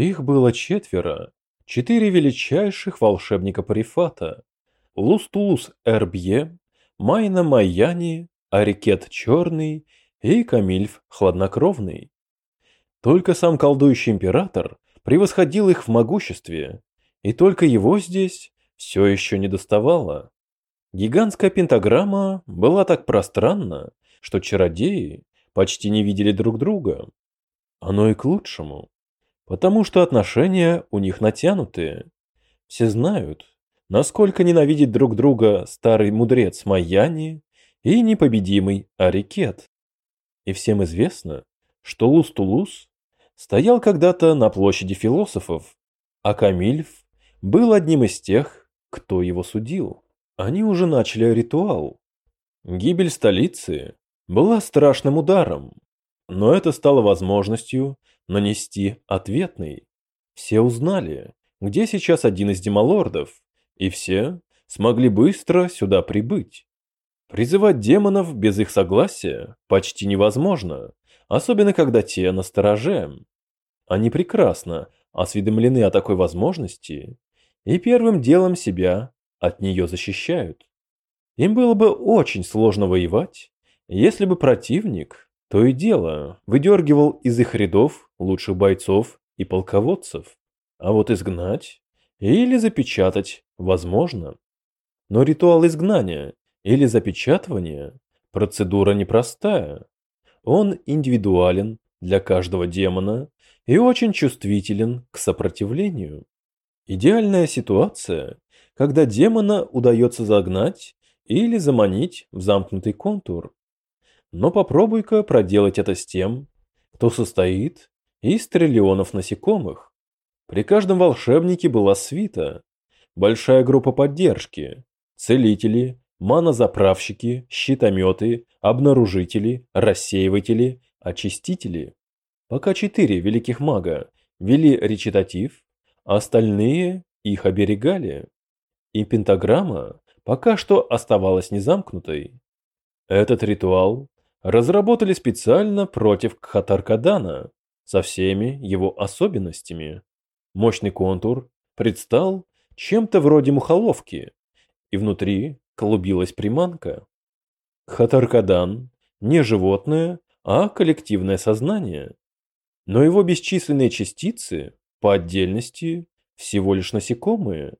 Их было четверо, четыре величайших волшебника Парифата. Лустулус Эрбье, Майна Майяни, Арикет Черный и Камильф Хладнокровный. Только сам колдующий император превосходил их в могуществе, и только его здесь все еще не доставало. Гигантская пентаграмма была так пространна, что чародеи почти не видели друг друга. Оно и к лучшему, потому что отношения у них натянутые. Все знают, насколько ненавидит друг друга старый мудрец Майяни и непобедимый Арикет. И всем известно, что Лус-Тулус стоял когда-то на площади философов, а Камильф был одним из тех, кто его судил. Они уже начали ритуал. Гибель столицы была страшным ударом, но это стало возможностью нанести ответный. Все узнали, где сейчас один из демолордов, и все смогли быстро сюда прибыть. Призывать демонов без их согласия почти невозможно, особенно когда те на стороже. Они прекрасно осведомлены о такой возможности и первым делом себя от нее защищают. Им было бы очень сложно воевать, если бы противник то и дело выдергивал из их рядов лучших бойцов и полководцев. А вот изгнать или запечатать возможно. Но ритуал изгнания или запечатывания – процедура непростая. Он индивидуален для каждого демона и очень чувствителен к сопротивлению. Идеальная ситуация, когда демона удается загнать или заманить в замкнутый контур. Но попробуй-ка проделать это с тем, кто состоит из триллионов насекомых. При каждом волшебнике была свита, большая группа поддержки, целители, манозаправщики, щитометы, обнаружители, рассеиватели, очистители. Пока четыре великих мага вели речитатив, остальные их оберегали. И пентаграмма пока что оставалась незамкнутой. Этот ритуал разработали специально против Кхатаркадана со всеми его особенностями. Мощный контур предстал чем-то вроде мухоловки, и внутри клубилась приманка. Кхатаркадан не животное, а коллективное сознание но его бесчисленные частицы по отдельности всего лишь насекомые.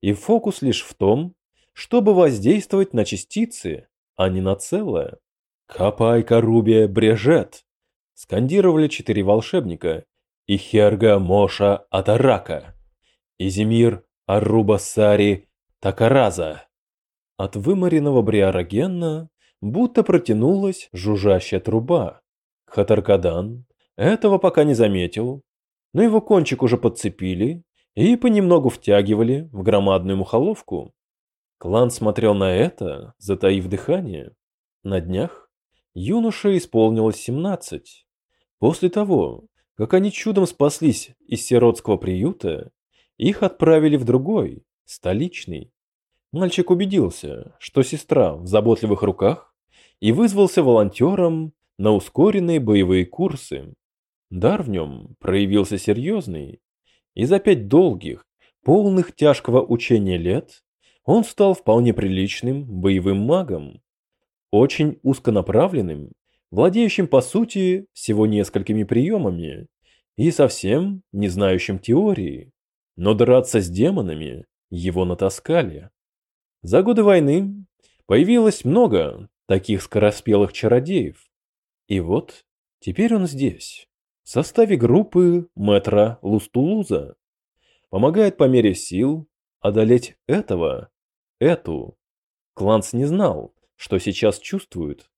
И фокус лишь в том, чтобы воздействовать на частицы, а не на целое. «Копай, Карубия, брежет!» скандировали четыре волшебника и Херга Моша Атарака, Изимир Аруба Сари Такараза. От вымаренного бриарогена будто протянулась жужжащая труба. Хатаркадан этого пока не заметил, но его кончик уже подцепили и понемногу втягивали в громадную мухоловку. Клан смотрел на это, затаив дыхание. На днях юноше исполнилось 17. После того, как они чудом спаслись из сиротского приюта, их отправили в другой, столичный. Мальчик убедился, что сестра в заботливых руках и вызвался волонтером на ускоренные боевые курсы. Дар в нем проявился серьезный, и за пять долгих, полных тяжкого учения лет он стал вполне приличным боевым магом, очень узконаправленным, владеющим по сути всего несколькими приемами и совсем не знающим теории, но драться с демонами его натаскали. За годы войны появилось много таких скороспелых чародеев, и вот теперь он здесь в составе группы Метра Лустулуза. Помогает по мере сил одолеть этого, эту. Кланс не знал, что сейчас чувствует.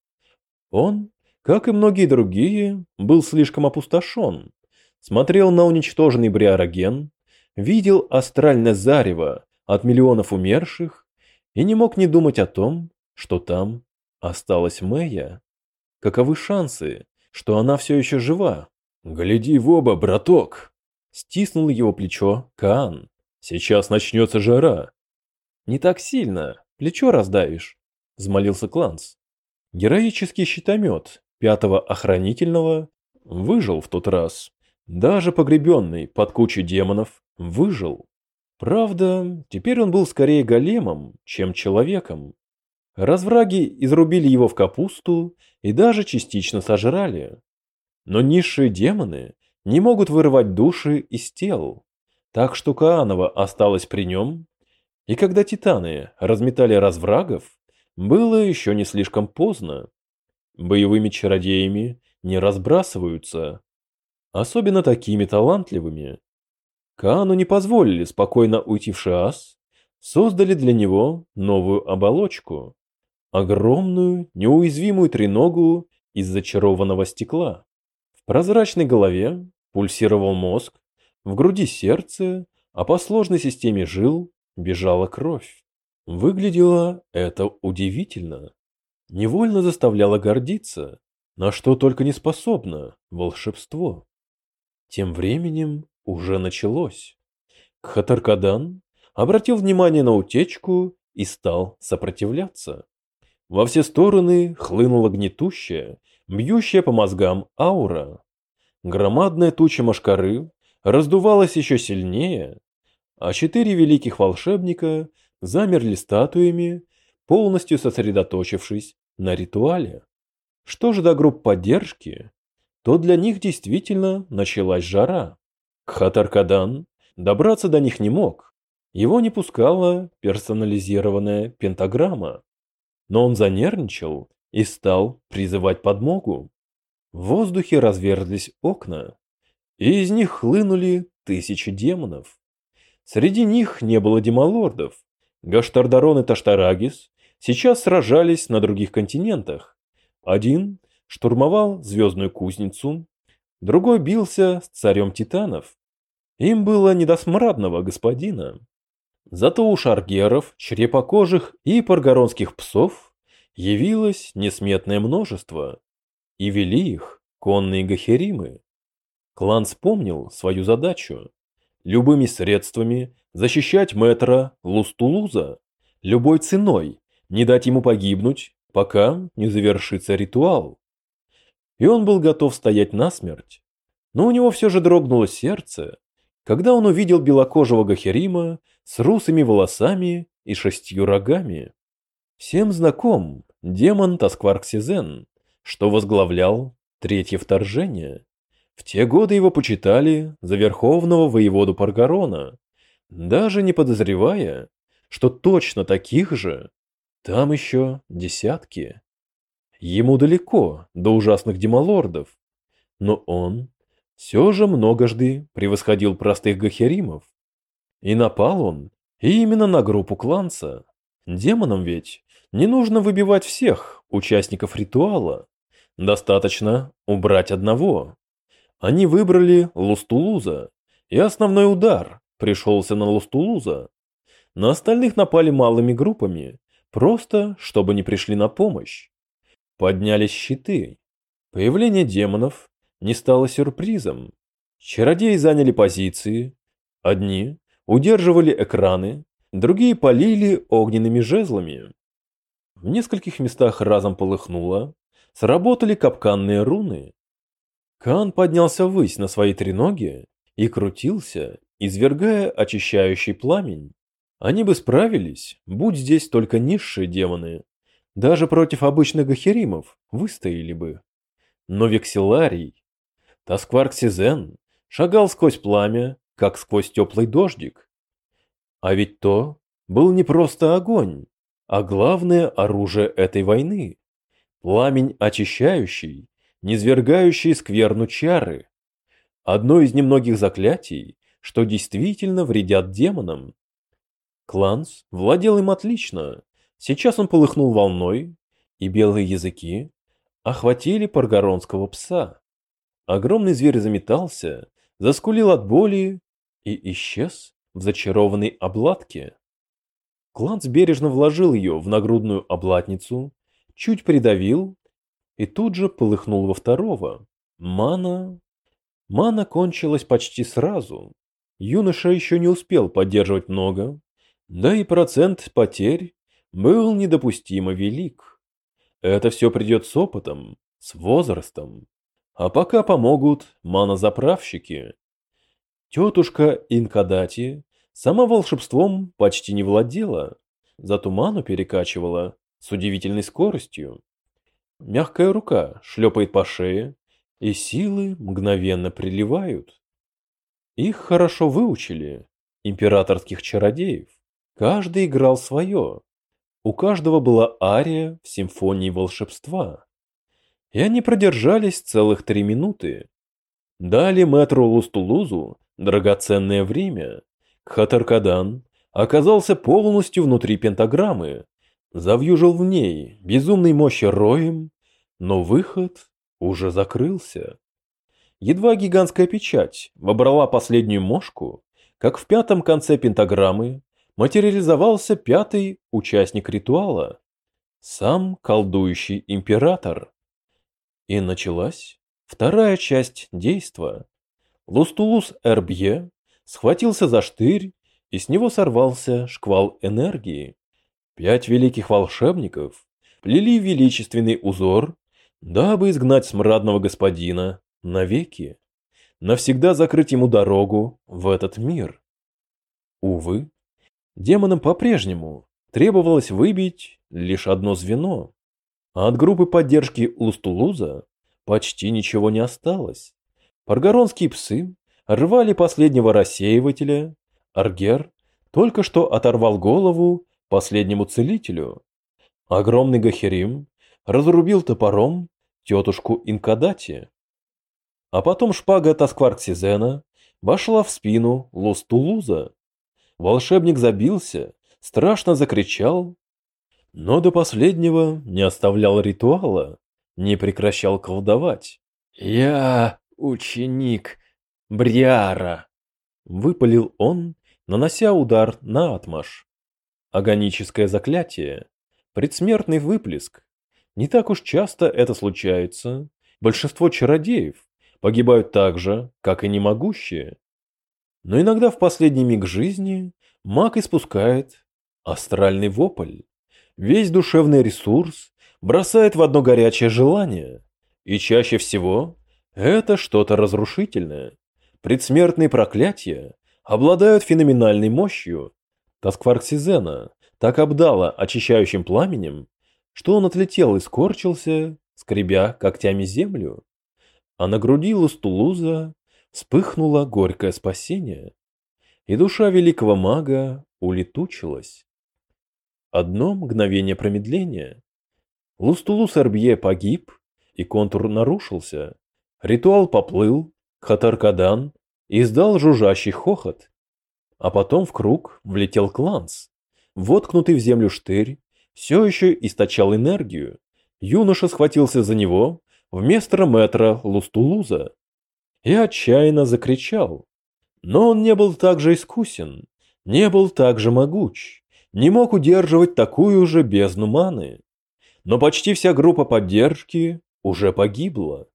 Он, как и многие другие, был слишком опустошен. Смотрел на уничтоженный бриороген, видел астральное зарево от миллионов умерших и не мог не думать о том, что там осталась Мэя. Каковы шансы, что она все еще жива? «Гляди в оба, браток!» Стиснул его плечо Каан. «Сейчас начнется жара!» «Не так сильно, плечо раздавишь», — взмолился Кланс. Героический щитомет пятого охранительного выжил в тот раз, Даже погребенный под кучей демонов выжил. Правда, теперь он был скорее големом, чем человеком. Развраги изрубили его в капусту и даже частично сожрали. Но низшие демоны не могут вырывать души из тел, так что Каанова осталась при нем, и когда титаны разметали разврагов, было еще не слишком поздно. Боевыми чародеями не разбрасываются, особенно такими талантливыми. Каану не позволили спокойно уйти в Шиас, создали для него новую оболочку. Огромную, неуязвимую треногу из зачарованного стекла. В прозрачной голове пульсировал мозг, в груди сердце, а по сложной системе жил бежала кровь. Выглядело это удивительно. Невольно заставляло гордиться, на что только не способно волшебство. Тем временем уже началось. Кхатаркадан обратил внимание на утечку и стал сопротивляться. Во все стороны хлынула гнетущая, бьющая по мозгам аура. Громадная туча машкары раздувалась еще сильнее, а четыре великих волшебника замерли статуями, полностью сосредоточившись на ритуале. Что же до групп поддержки, то для них действительно началась жара. Кхатаркадан добраться до них не мог, его не пускала персонализированная пентаграмма но он занервничал и стал призывать подмогу. В воздухе разверзлись окна, и из них хлынули тысячи демонов. Среди них не было демолордов. Гаштардарон и Таштарагис сейчас сражались на других континентах. Один штурмовал звездную кузницу, другой бился с царем титанов. Им было не до смрадного господина. Зато у шаргеров, черепокожих и паргоронских псов явилось несметное множество, и вели их конные гахеримы. Клан вспомнил свою задачу – любыми средствами защищать мэтра Лустулуза, любой ценой не дать ему погибнуть, пока не завершится ритуал. И он был готов стоять насмерть, но у него все же дрогнуло сердце, когда он увидел белокожего Гахерима с русыми волосами и шестью рогами. Всем знаком демон Таскварксизен, что возглавлял третье вторжение. В те годы его почитали за верховного воеводу Паргарона, даже не подозревая, что точно таких же там еще десятки. Ему далеко до ужасных демолордов, но он все же многожды превосходил простых гахеримов. И напал он именно на группу кланца. Демонам ведь не нужно выбивать всех участников ритуала. Достаточно убрать одного. Они выбрали Лустулуза, и основной удар пришелся на Лустулуза. На остальных напали малыми группами, просто чтобы не пришли на помощь. Поднялись щиты. Появление демонов не стало сюрпризом. Чародеи заняли позиции. Одни удерживали экраны, другие полили огненными жезлами. В нескольких местах разом полыхнуло, сработали капканные руны. Кан поднялся ввысь на свои треноги и крутился, извергая очищающий пламень. Они бы справились, будь здесь только низшие демоны. Даже против обычных гахеримов выстояли бы. Но векселарий Таскварк Сизен шагал сквозь пламя, как сквозь теплый дождик. А ведь то был не просто огонь, а главное оружие этой войны. Пламень очищающий, низвергающий скверну чары. Одно из немногих заклятий, что действительно вредят демонам. Кланс владел им отлично. Сейчас он полыхнул волной, и белые языки охватили паргоронского пса. Огромный зверь заметался, заскулил от боли и исчез в зачарованной обладке. Кланц бережно вложил ее в нагрудную облатницу, чуть придавил и тут же полыхнул во второго. Мана... Мана кончилась почти сразу. Юноша еще не успел поддерживать много, да и процент потерь был недопустимо велик. Это все придет с опытом, с возрастом. А пока помогут манозаправщики. Тетушка Инкадати сама волшебством почти не владела, зато ману перекачивала с удивительной скоростью. Мягкая рука шлепает по шее, и силы мгновенно приливают. Их хорошо выучили, императорских чародеев. Каждый играл свое. У каждого была ария в симфонии волшебства. И они продержались целых три минуты. Дали мэтру Лустулузу драгоценное время. Кхатаркадан оказался полностью внутри пентаграммы, завьюжил в ней безумной мощи роем, но выход уже закрылся. Едва гигантская печать вобрала последнюю мошку, как в пятом конце пентаграммы материализовался пятый участник ритуала, сам колдующий император. И началась вторая часть действа. Лустулус Эрбье схватился за штырь, и с него сорвался шквал энергии. Пять великих волшебников плели величественный узор, дабы изгнать смрадного господина навеки, навсегда закрыть ему дорогу в этот мир. Увы, демонам по-прежнему требовалось выбить лишь одно звено, а от группы поддержки Лустулуза почти ничего не осталось. Паргоронские псы рвали последнего рассеивателя, Аргер только что оторвал голову последнему целителю. Огромный Гахерим разрубил топором тетушку Инкадати. А потом шпага Таскварксизена вошла в спину Лостулуза. Волшебник забился, страшно закричал, но до последнего не оставлял ритуала, не прекращал колдовать. «Я ученик Бриара!» — выпалил он, нанося удар на отмаш. Агоническое заклятие, предсмертный выплеск. Не так уж часто это случается. Большинство чародеев погибают так же, как и немогущие. Но иногда в последний миг жизни маг испускает астральный вопль. Весь душевный ресурс бросает в одно горячее желание. И чаще всего это что-то разрушительное. Предсмертные проклятия обладают феноменальной мощью. Таскварксизена так обдала очищающим пламенем, что он отлетел и скорчился, скребя когтями землю а на груди Лустулуза вспыхнуло горькое спасение, и душа великого мага улетучилась. Одно мгновение промедления. Лустулус Арбье погиб, и контур нарушился. Ритуал поплыл, Хатаркадан издал жужжащий хохот. А потом в круг влетел Кланс. Воткнутый в землю штырь все еще источал энергию. Юноша схватился за него вместо метра Лустулуза и отчаянно закричал. Но он не был так же искусен, не был так же могуч, не мог удерживать такую же бездну маны. Но почти вся группа поддержки уже погибла.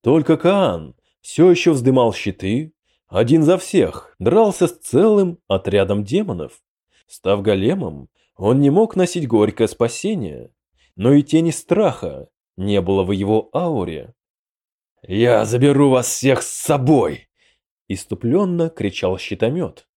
Только Каан все еще вздымал щиты, один за всех, дрался с целым отрядом демонов. Став големом, он не мог носить горькое спасение, но и тени страха не было в его ауре. «Я заберу вас всех с собой!» Иступленно кричал щитомет.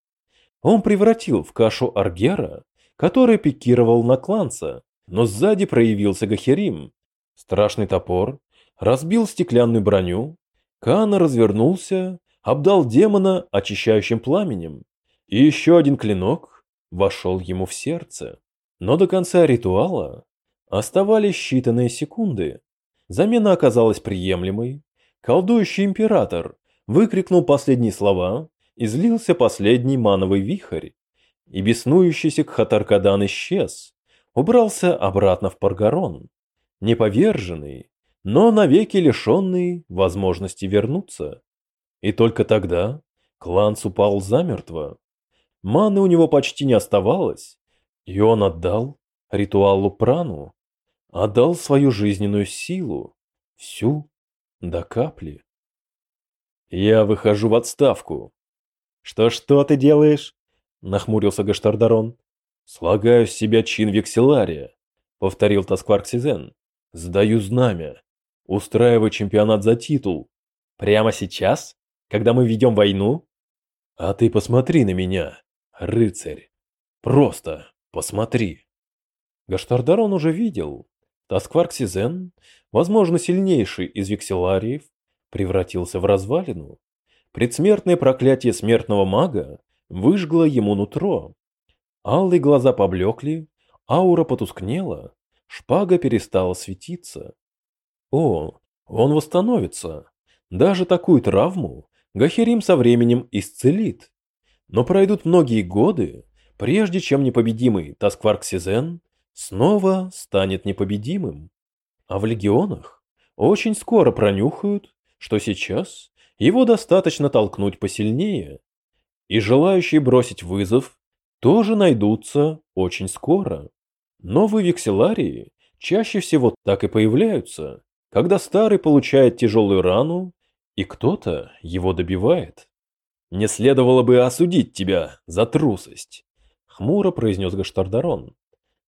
Он превратил в кашу Аргера, который пикировал на кланца, но сзади проявился Гахерим. Страшный топор разбил стеклянную броню, Кана развернулся, обдал демона очищающим пламенем, и еще один клинок вошел ему в сердце. Но до конца ритуала Оставались считанные секунды. Замена оказалась приемлемой. Колдующий император выкрикнул последние слова, и злился последний мановый вихрь. И беснующийся Кхатаркадан исчез, убрался обратно в Паргарон. Неповерженный, но навеки лишенный возможности вернуться. И только тогда Кланс упал замертво. Маны у него почти не оставалось, и он отдал ритуалу прану отдал свою жизненную силу, всю до капли. Я выхожу в отставку. Что-что ты делаешь? Нахмурился Гаштардарон. Слагаю с себя чин векселария, повторил Таскварк Сизен. Сдаю знамя. устраивать чемпионат за титул. Прямо сейчас? Когда мы ведем войну? А ты посмотри на меня, рыцарь. Просто посмотри. Гаштардарон уже видел. Таскварксизен, возможно, сильнейший из векселариев, превратился в развалину. Предсмертное проклятие смертного мага выжгло ему нутро. Алые глаза поблекли, аура потускнела, шпага перестала светиться. О, он восстановится. Даже такую травму Гахерим со временем исцелит. Но пройдут многие годы, прежде чем непобедимый Таскварксизен снова станет непобедимым. А в легионах очень скоро пронюхают, что сейчас его достаточно толкнуть посильнее. И желающие бросить вызов тоже найдутся очень скоро. Новые векселарии чаще всего так и появляются, когда старый получает тяжелую рану, и кто-то его добивает. «Не следовало бы осудить тебя за трусость», — хмуро произнес Гаштардарон.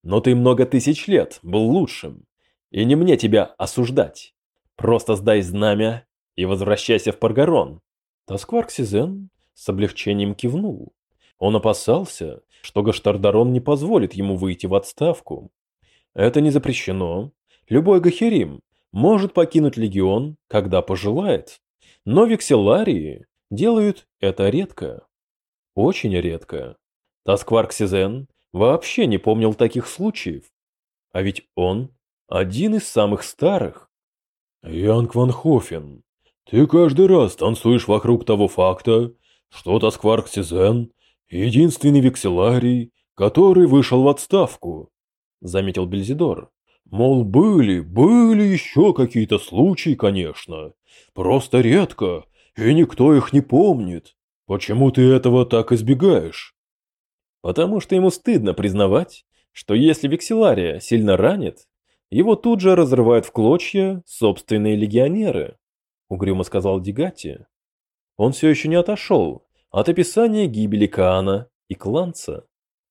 «Но ты много тысяч лет был лучшим, и не мне тебя осуждать. Просто сдай знамя и возвращайся в Паргарон. Тоскварк Сизен с облегчением кивнул. Он опасался, что Гаштардарон не позволит ему выйти в отставку. Это не запрещено. Любой Гахерим может покинуть легион, когда пожелает. Но векселарии делают это редко. Очень редко. Тоскварк Сизен вообще не помнил таких случаев. А ведь он один из самых старых. Янг Ван Хофен, ты каждый раз танцуешь вокруг того факта, что Тоскварк Сизен – единственный векселарий, который вышел в отставку, заметил Бельзидор. Мол, были, были еще какие-то случаи, конечно. Просто редко, и никто их не помнит. Почему ты этого так избегаешь? Потому что ему стыдно признавать, что если векселария сильно ранит, его тут же разрывают в клочья собственные легионеры угрюмо сказал Дигати. Он все еще не отошел от описания гибели Каана и Кланца.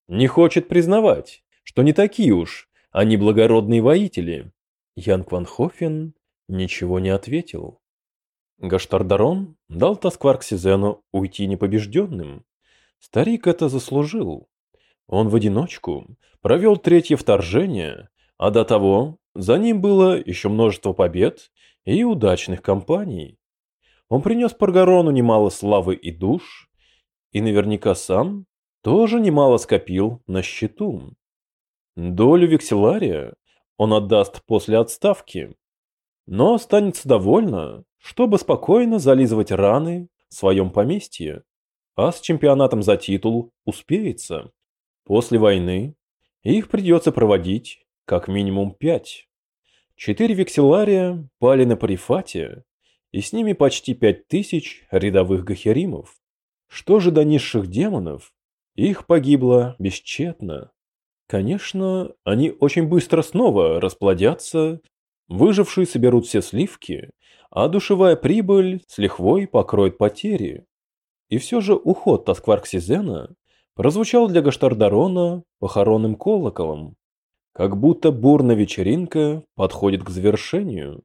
Не хочет признавать, что не такие уж они благородные воители. Ян Кванхофен ничего не ответил. Гаштардарон дал Таскварксизену уйти непобежденным. Старик это заслужил. Он в одиночку провел третье вторжение, а до того за ним было еще множество побед и удачных кампаний. Он принес Паргарону немало славы и душ, и наверняка сам тоже немало скопил на счету. Долю векселария он отдаст после отставки, но останется довольно, чтобы спокойно зализывать раны в своем поместье, а с чемпионатом за титул успеется. После войны их придется проводить как минимум пять. Четыре векселария пали на парифате, и с ними почти пять тысяч рядовых гахеримов. Что же до низших демонов? Их погибло бесчетно. Конечно, они очень быстро снова расплодятся, выжившие соберут все сливки, а душевая прибыль с лихвой покроет потери. И все же уход Таскварксизена прозвучал для Гаштардарона похоронным колоколом. Как будто бурная вечеринка подходит к завершению.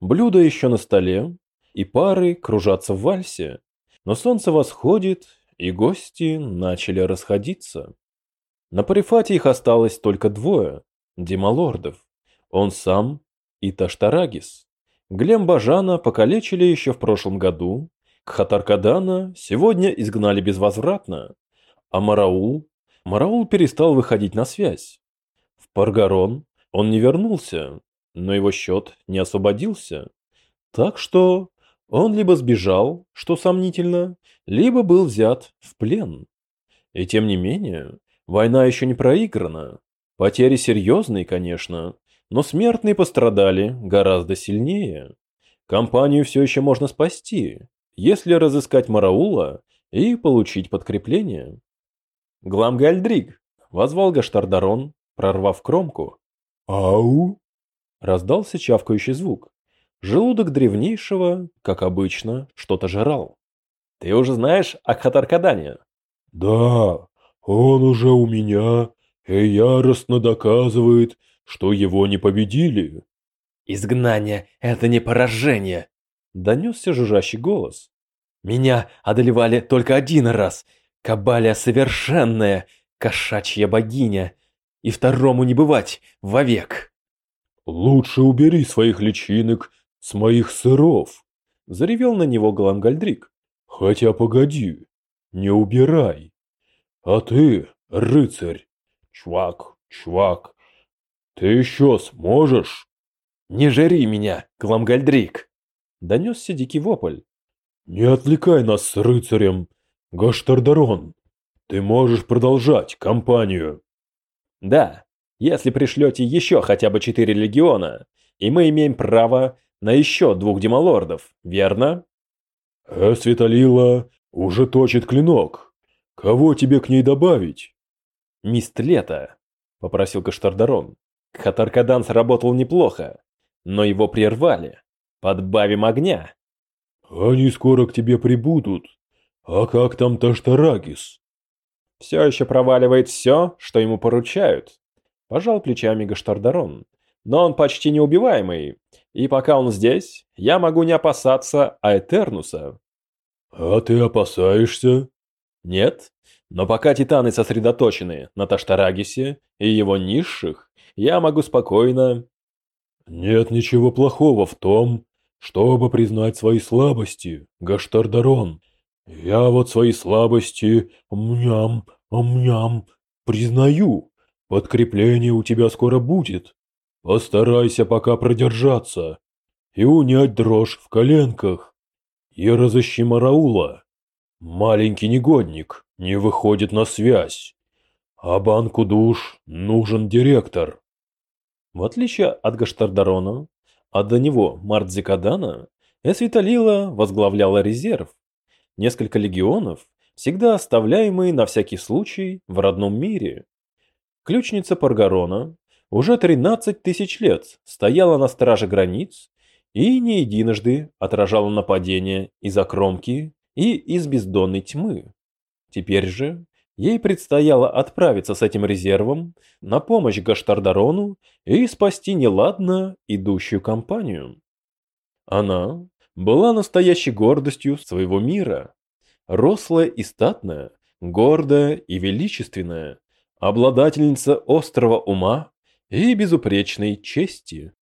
Блюда еще на столе, и пары кружатся в вальсе. Но солнце восходит, и гости начали расходиться. На парифате их осталось только двое – Дималордов. Он сам и Таштарагис. Глем Бажана покалечили еще в прошлом году, Кхатаркадана сегодня изгнали безвозвратно, а Мараул... Мараул перестал выходить на связь. Паргарон, он не вернулся, но его счет не освободился. Так что он либо сбежал, что сомнительно, либо был взят в плен. И тем не менее, война еще не проиграна. Потери серьезные, конечно, но смертные пострадали гораздо сильнее. Компанию все еще можно спасти, если разыскать Мараула и получить подкрепление. Гламгальдриг, возвал Гаштардарон, прорвав кромку. «Ау!» Раздался чавкающий звук. Желудок древнейшего, как обычно, что-то жрал. «Ты уже знаешь о Хатаркадане?» «Да, он уже у меня и яростно доказывает, что его не победили». Изгнание — это не поражение, донесся жужжащий голос. Меня одолевали только один раз. Кабалия совершенная, кошачья богиня. И второму не бывать вовек. Лучше убери своих личинок с моих сыров, заревел на него Глангальдрик. Хотя погоди, не убирай. А ты, рыцарь, чувак, чувак, ты еще сможешь? Не жри меня, Гламгальдрик! Донесся дикий вопль. Не отвлекай нас с рыцарем, Гаштардарон. Ты можешь продолжать кампанию. Да, если пришлете еще хотя бы четыре легиона, и мы имеем право на еще двух демолордов, верно? Эсвиталила уже точит клинок. Кого тебе к ней добавить? Мистлета, попросил Каштардарон. Хатаркадан сработал неплохо, но его прервали. Подбавим огня. Они скоро к тебе прибудут. А как там Таштарагис? Все еще проваливает все, что ему поручают. Пожал плечами Гаштардарон. Но он почти неубиваемый. И пока он здесь, я могу не опасаться Аэтернуса. А ты опасаешься? Нет. Но пока титаны сосредоточены на Таштарагисе и его низших, я могу спокойно... Нет ничего плохого в том, чтобы признать свои слабости, Гаштардарон. Я вот свои слабости, мням, мням, признаю. Подкрепление у тебя скоро будет. Постарайся пока продержаться и унять дрожь в коленках. И разыщи Мараула. Маленький негодник не выходит на связь. А банку душ нужен директор. В отличие от Гаштардарона, а до него Мардзикадана, Эсвиталила возглавляла резерв. Несколько легионов, всегда оставляемые на всякий случай в родном мире. Ключница Паргарона уже 13 тысяч лет стояла на страже границ и не единожды отражала нападения из окромки и из бездонной тьмы. Теперь же ей предстояло отправиться с этим резервом на помощь Гаштардарону и спасти неладно идущую компанию. Она была настоящей гордостью своего мира, рослая и статная, гордая и величественная, обладательница острого ума и безупречной чести.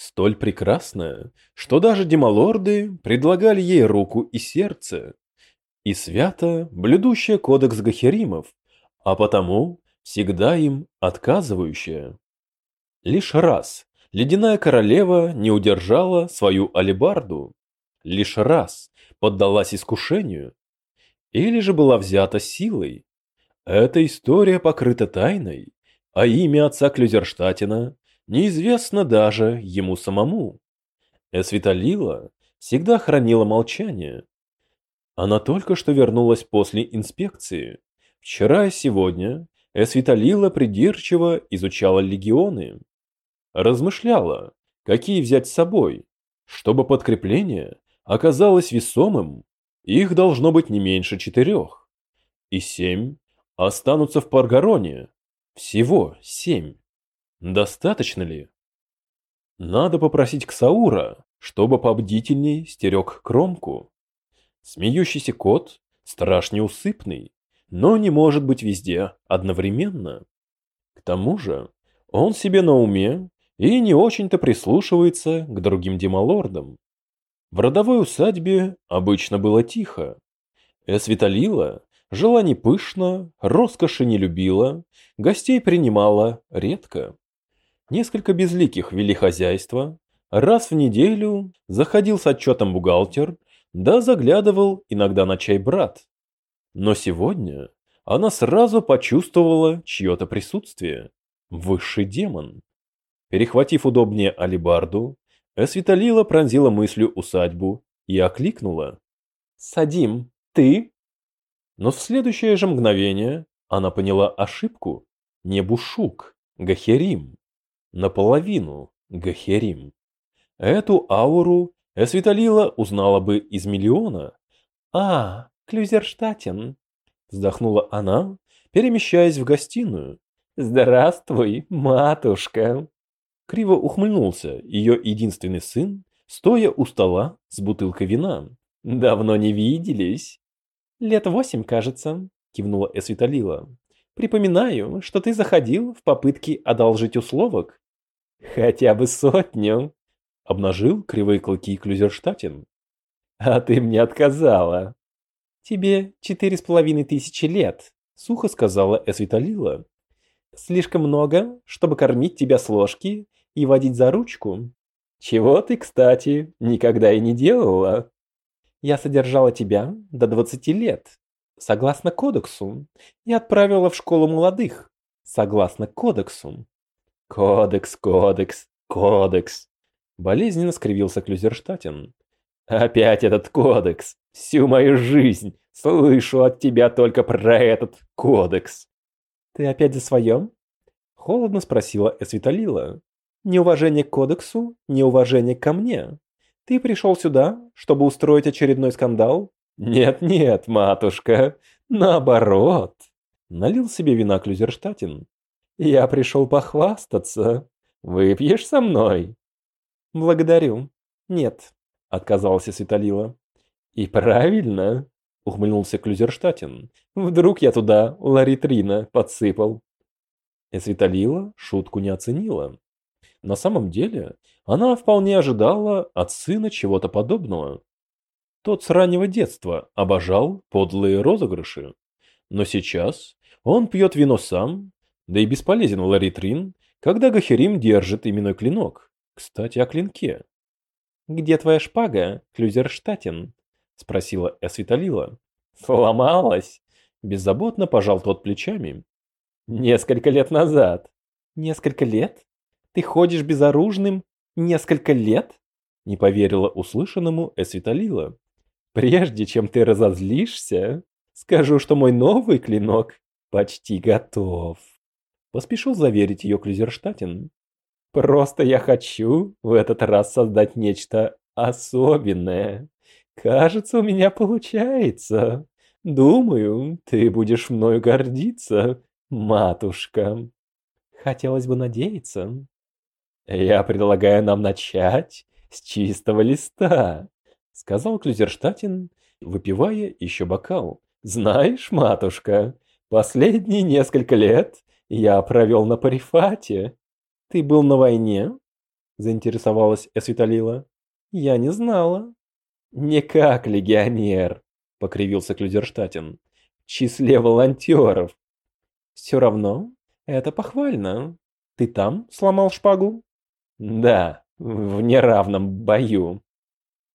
Столь прекрасная, что даже демалорды предлагали ей руку и сердце, и свято блюдущая кодекс Гахеримов, а потому всегда им отказывающая. Лишь раз ледяная королева не удержала свою алебарду, лишь раз поддалась искушению, или же была взята силой. Эта история покрыта тайной, а имя отца Клюзерштатина неизвестно даже ему самому. Эсвиталила всегда хранила молчание. Она только что вернулась после инспекции. Вчера и сегодня Эсвиталила придирчиво изучала легионы. Размышляла, какие взять с собой, чтобы подкрепление оказалось весомым. Их должно быть не меньше четырех. И семь останутся в Паргароне. Всего семь. Достаточно ли? Надо попросить Ксаура, чтобы побдительней стерег кромку. Смеющийся кот страж неусыпный, но не может быть везде одновременно. К тому же он себе на уме и не очень-то прислушивается к другим демалордам. В родовой усадьбе обычно было тихо. Эсвиталила жила не пышно, роскоши не любила, гостей принимала редко. Несколько безликих вели хозяйство, раз в неделю заходил с отчетом бухгалтер, да заглядывал иногда на чай брат. Но сегодня она сразу почувствовала чье-то присутствие. Высший демон. Перехватив удобнее алибарду, Эсвиталила пронзила мыслью усадьбу и окликнула. «Садим, ты?» Но в следующее же мгновение она поняла ошибку. Не Бушук, Гахерим. Наполовину Гахерим. Эту ауру Эсвиталила узнала бы из миллиона. «А, Клюзерштатен!» Вздохнула она, перемещаясь в гостиную. «Здравствуй, матушка!» Криво ухмыльнулся ее единственный сын, стоя у стола с бутылкой вина. «Давно не виделись?» «Лет восемь, кажется», — кивнула Эсвиталила. «Припоминаю, что ты заходил в попытке одолжить условок». «Хотя бы сотню», — обнажил кривые клыки Клюзерштатен. «А ты мне отказала». «Тебе четыре с половиной тысячи лет», — сухо сказала Эсвиталила. «Слишком много, чтобы кормить тебя с ложки и водить за ручку. Чего ты, кстати, никогда и не делала?» Я содержала тебя до 20 лет, согласно кодексу, и отправила в школу молодых, согласно кодексу. Кодекс, кодекс, кодекс. Болезненно скривился Клюзерштатен. Опять этот кодекс. Всю мою жизнь слышу от тебя только про этот кодекс. Ты опять за своем? Холодно спросила Эсвиталила. Неуважение к кодексу, неуважение ко мне. Ты пришел сюда, чтобы устроить очередной скандал? Нет-нет, матушка, наоборот. Налил себе вина Клюзерштатен. Я пришел похвастаться. Выпьешь со мной? Благодарю. Нет, отказался Светолила. И правильно, ухмыльнулся Клюзерштатен. Вдруг я туда ларитрина подсыпал. И Светолила шутку не оценила. На самом деле, она вполне ожидала от сына чего-то подобного. Тот с раннего детства обожал подлые розыгрыши. Но сейчас он пьет вино сам, да и бесполезен ларитрин, когда Гахерим держит именной клинок. Кстати, о клинке. «Где твоя шпага, Клюзерштатен?» – спросила Эсвиталила. «Сломалась!» – беззаботно пожал тот плечами. «Несколько лет назад». «Несколько лет? Ты ходишь безоружным Несколько лет? Не поверила услышанному Эсвиталила. Прежде чем ты разозлишься, скажу, что мой новый клинок почти готов. Поспешил заверить ее Клюзерштатен. Просто я хочу в этот раз создать нечто особенное. Кажется, у меня получается. Думаю, ты будешь мною гордиться, матушка. Хотелось бы надеяться. «Я предлагаю нам начать с чистого листа», — сказал Клюзерштатен, выпивая еще бокал. «Знаешь, матушка, последние несколько лет я провел на Парифате». «Ты был на войне?» — заинтересовалась Эсвиталила. «Я не знала». «Не как легионер», — покривился Клюзерштатен. «В числе волонтеров». «Все равно, это похвально. Ты там сломал шпагу?» Да, в неравном бою.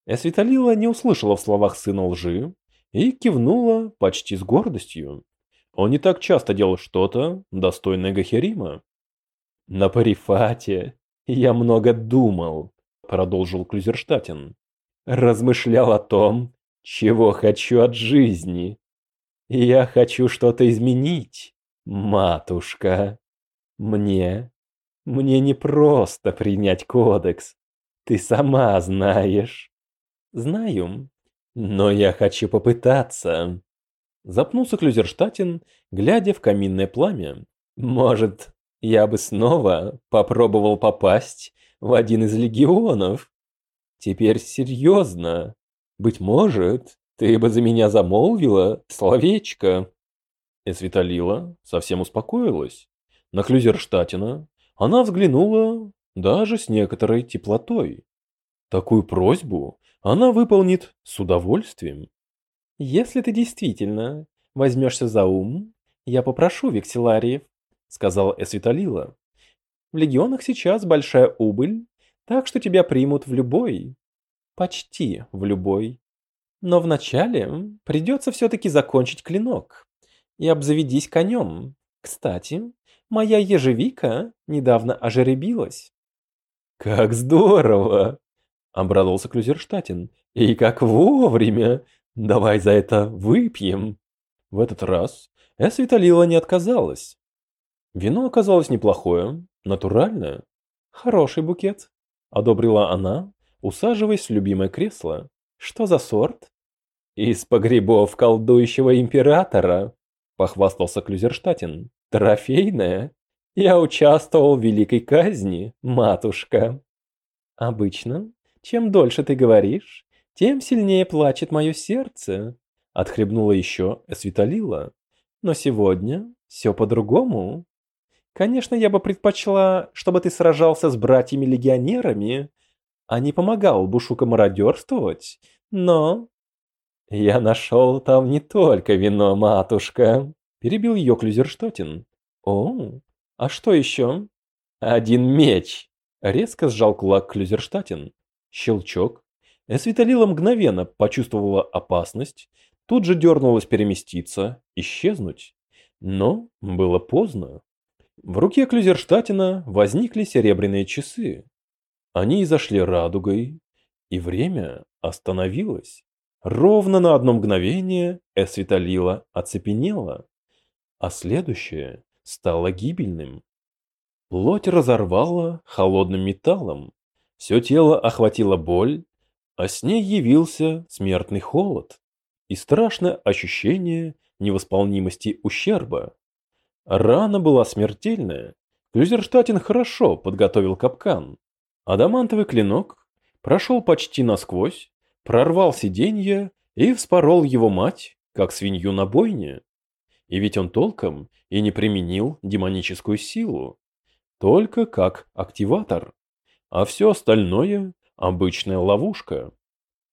Эсвиталила не услышала в словах сына лжи и кивнула почти с гордостью. Он не так часто делал что-то, достойное Гахерима. «На Парифате я много думал», — продолжил Клюзерштатен. «Размышлял о том, чего хочу от жизни. Я хочу что-то изменить, матушка. Мне мне не просто принять кодекс. Ты сама знаешь. Знаю. Но я хочу попытаться. Запнулся Клюзерштатен, глядя в каминное пламя. Может, я бы снова попробовал попасть в один из легионов? Теперь серьезно. Быть может, ты бы за меня замолвила словечко. Эсвиталила совсем успокоилась. На Клюзерштатена она взглянула даже с некоторой теплотой. Такую просьбу она выполнит с удовольствием. «Если ты действительно возьмешься за ум, я попрошу векселариев», — сказала Эсвиталила. «В легионах сейчас большая убыль, так что тебя примут в любой. Почти в любой. Но вначале придется все-таки закончить клинок. И обзаведись конем. Кстати, Моя ежевика недавно ожеребилась. Как здорово, обрадовался Клюзерштатен. И как вовремя. Давай за это выпьем. В этот раз Эсвиталила не отказалась. Вино оказалось неплохое, натуральное. Хороший букет, одобрила она, усаживаясь в любимое кресло. Что за сорт? Из погребов колдующего императора, похвастался Клюзерштатен. Трофейная? Я участвовал в великой казни, матушка. Обычно, чем дольше ты говоришь, тем сильнее плачет мое сердце. Отхлебнула еще Эсвиталила. Но сегодня все по-другому. Конечно, я бы предпочла, чтобы ты сражался с братьями-легионерами, а не помогал Бушука мародерствовать, но... Я нашел там не только вино, матушка. Перебил ее Клюзерштотин. О, а что еще? Один меч. Резко сжал кулак Клюзерштатин. Щелчок. Эсвиталила мгновенно почувствовала опасность, тут же дернулась переместиться, исчезнуть. Но было поздно. В руке Клюзерштатина возникли серебряные часы. Они изошли радугой, и время остановилось. Ровно на одно мгновение Эсвиталила оцепенела, а следующее стало гибельным. Плоть разорвала холодным металлом, все тело охватило боль, а с ней явился смертный холод и страшное ощущение невосполнимости ущерба. Рана была смертельная. Клюзерштатин хорошо подготовил капкан. Адамантовый клинок прошел почти насквозь, прорвал сиденье и вспорол его мать, как свинью на бойне. И ведь он толком и не применил демоническую силу, только как активатор. А все остальное – обычная ловушка.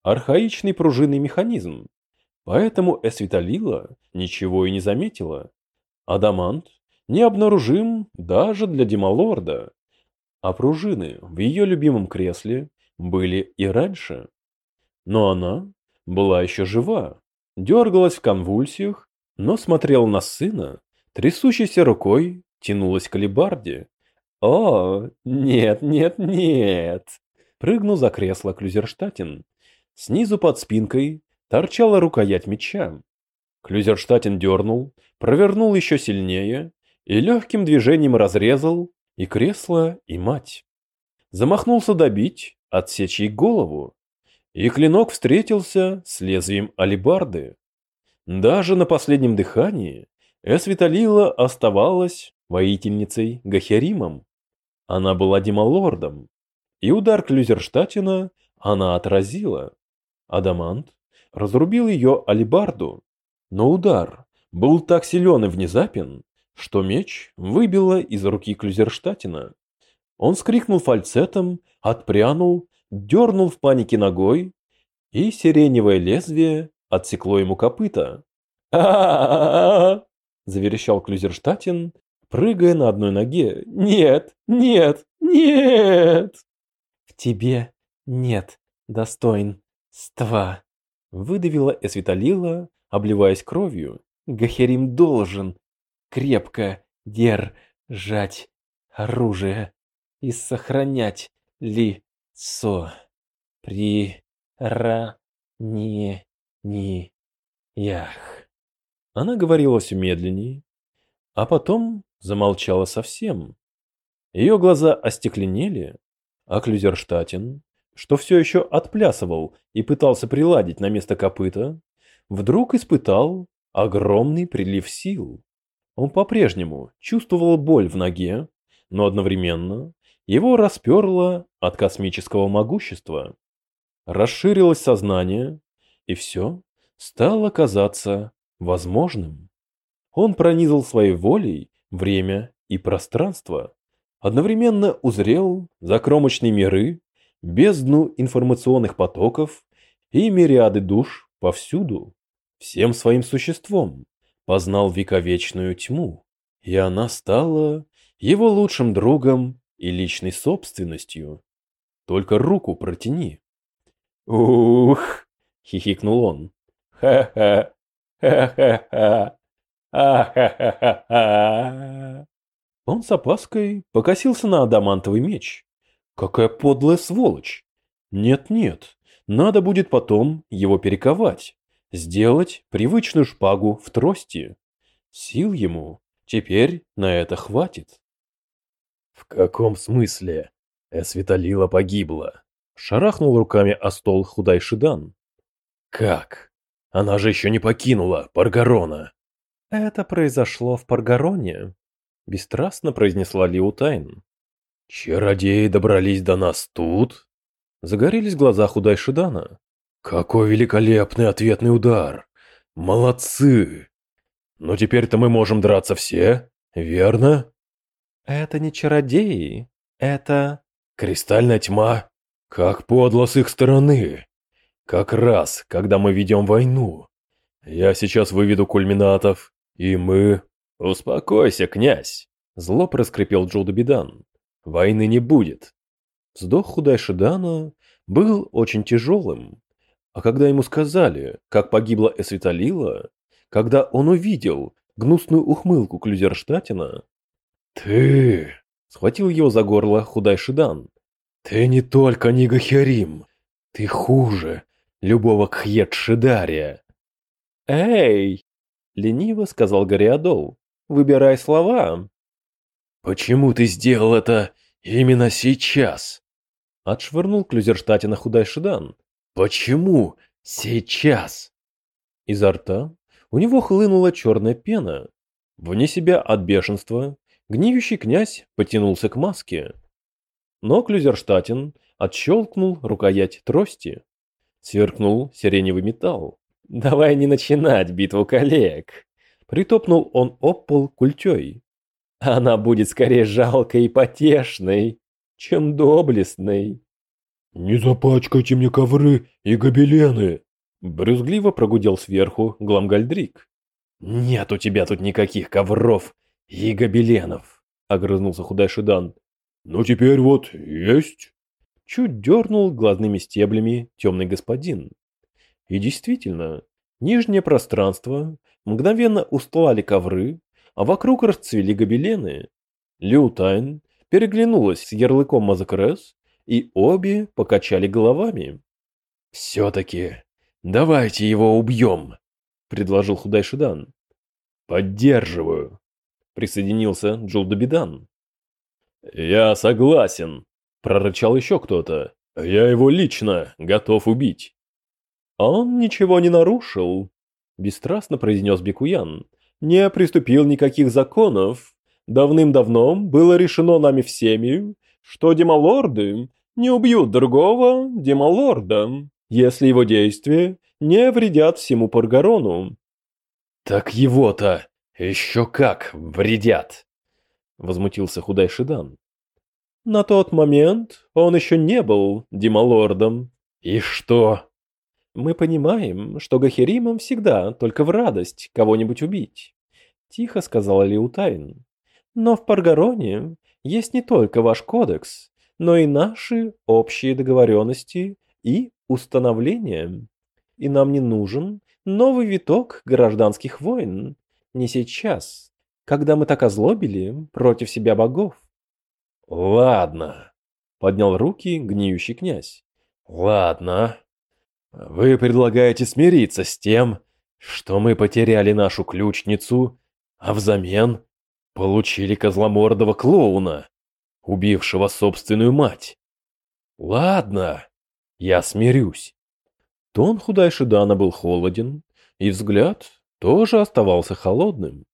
Архаичный пружинный механизм. Поэтому Эсвиталила ничего и не заметила. Адамант необнаружим даже для Демалорда. А пружины в ее любимом кресле были и раньше. Но она была еще жива, дергалась в конвульсиях, но смотрела на сына, трясущейся рукой тянулась к алебарде. «О, нет, нет, нет!» Прыгнул за кресло Клюзерштатин. Снизу под спинкой торчала рукоять меча. Клюзерштатин дернул, провернул еще сильнее и легким движением разрезал и кресло, и мать. Замахнулся добить, отсечь ей голову, и клинок встретился с лезвием алебарды. Даже на последнем дыхании Эсвиталила оставалась воительницей Гахеримом. Она была демалордом, и удар Клюзерштатина она отразила. Адамант разрубил ее алебарду, но удар был так силен и внезапен, что меч выбило из руки Клюзерштатина. Он скрикнул фальцетом, отпрянул, дернул в панике ногой, и сиреневое лезвие отсекло ему копыта. а заверещал Клюзерштатин, прыгая на одной ноге. «Нет! Нет! Нет!» «В тебе нет достоинства!» Выдавила Эсвиталила, обливаясь кровью. Гахерим должен крепко держать оружие и сохранять лицо при ранениях. Она говорила все медленнее, а потом замолчала совсем. Ее глаза остекленели, а Клюзерштатен, что все еще отплясывал и пытался приладить на место копыта, вдруг испытал огромный прилив сил. Он по-прежнему чувствовал боль в ноге, но одновременно его расперло от космического могущества. Расширилось сознание, и все стало казаться возможным. Он пронизал своей волей время и пространство, одновременно узрел закромочные миры, бездну информационных потоков и мириады душ повсюду, всем своим существом, познал вековечную тьму, и она стала его лучшим другом и личной собственностью. Только руку протяни. «Ух!» — хихикнул он. «Ха-ха! Ха-ха-ха! А-ха-ха-ха!» Он с опаской покосился на адамантовый меч. «Какая подлая сволочь! Нет-нет, надо будет потом его перековать, сделать привычную шпагу в трости. Сил ему теперь на это хватит». «В каком смысле? Эсвиталила погибла?» Шарахнул руками о стол худайший Дан. «Как? Она же еще не покинула Паргарона!» «Это произошло в Паргароне», — Бесстрастно произнесла Лиу Тайн. Чародеи добрались до нас тут? Загорелись глаза Худай Шидана. Какой великолепный ответный удар! Молодцы! Но теперь-то мы можем драться все, верно? Это не чародеи, это... Кристальная тьма? Как подло с их стороны! Как раз, когда мы ведем войну. Я сейчас выведу кульминатов, и мы... Успокойся, князь! Зло проскрипел Джудабидан. Войны не будет. Вздох Худайшидана был очень тяжелым. А когда ему сказали, как погибла Эсвиталила, когда он увидел гнусную ухмылку Клюзерштатина... «Ты...» — схватил его за горло Худайшидан. «Ты не только Нигахерим, ты хуже любого Кхьет-Шидария». «Эй!» — лениво сказал Гориадол. «Выбирай слова». «Почему ты сделал это именно сейчас?» Отшвырнул Клюзерштатина Худайшидан. «Почему сейчас?» Изо рта у него хлынула черная пена. Вне себя от бешенства гниющий князь потянулся к маске. Но Клюзерштатин отщелкнул рукоять трости. Сверкнул сиреневый металл. «Давай не начинать битву коллег!» Притопнул он об пол культей. «Она будет скорее жалкой и потешной, чем доблестной!» «Не запачкайте мне ковры и гобелены!» Брюзгливо прогудел сверху Гламгальдрик. «Нет у тебя тут никаких ковров и гобеленов!» Огрызнулся худой Шидан. «Ну теперь вот есть!» Чуть дернул глазными стеблями темный господин. И действительно, нижнее пространство мгновенно устлали ковры, а вокруг расцвели гобелены. Лю Тайн переглянулась с ярлыком Мазакрес, и обе покачали головами. «Все-таки давайте его убьем», — предложил Худайшидан. «Поддерживаю», — присоединился Джулдабидан. «Я согласен», — прорычал еще кто-то. «Я его лично готов убить». «Он ничего не нарушил», — бесстрастно произнес Бекуян. «Не приступил никаких законов. Давным-давно было решено нами всеми, что демалорды не убьют другого демалорда, если его действия не вредят всему Паргарону». «Так его-то еще как вредят!» — возмутился Худай Шидан. «На тот момент он еще не был демалордом». «И что?» Мы понимаем, что Гахеримам всегда только в радость кого-нибудь убить, тихо сказала Лиутайн. Но в Паргароне есть не только ваш кодекс, но и наши общие договоренности и установления. И нам не нужен новый виток гражданских войн. Не сейчас, когда мы так озлобили против себя богов. Ладно, поднял руки гниющий князь. Ладно, вы предлагаете смириться с тем, что мы потеряли нашу ключницу, а взамен получили козломордого клоуна, убившего собственную мать. Ладно, я смирюсь. Тон Худайшидана был холоден, и взгляд тоже оставался холодным.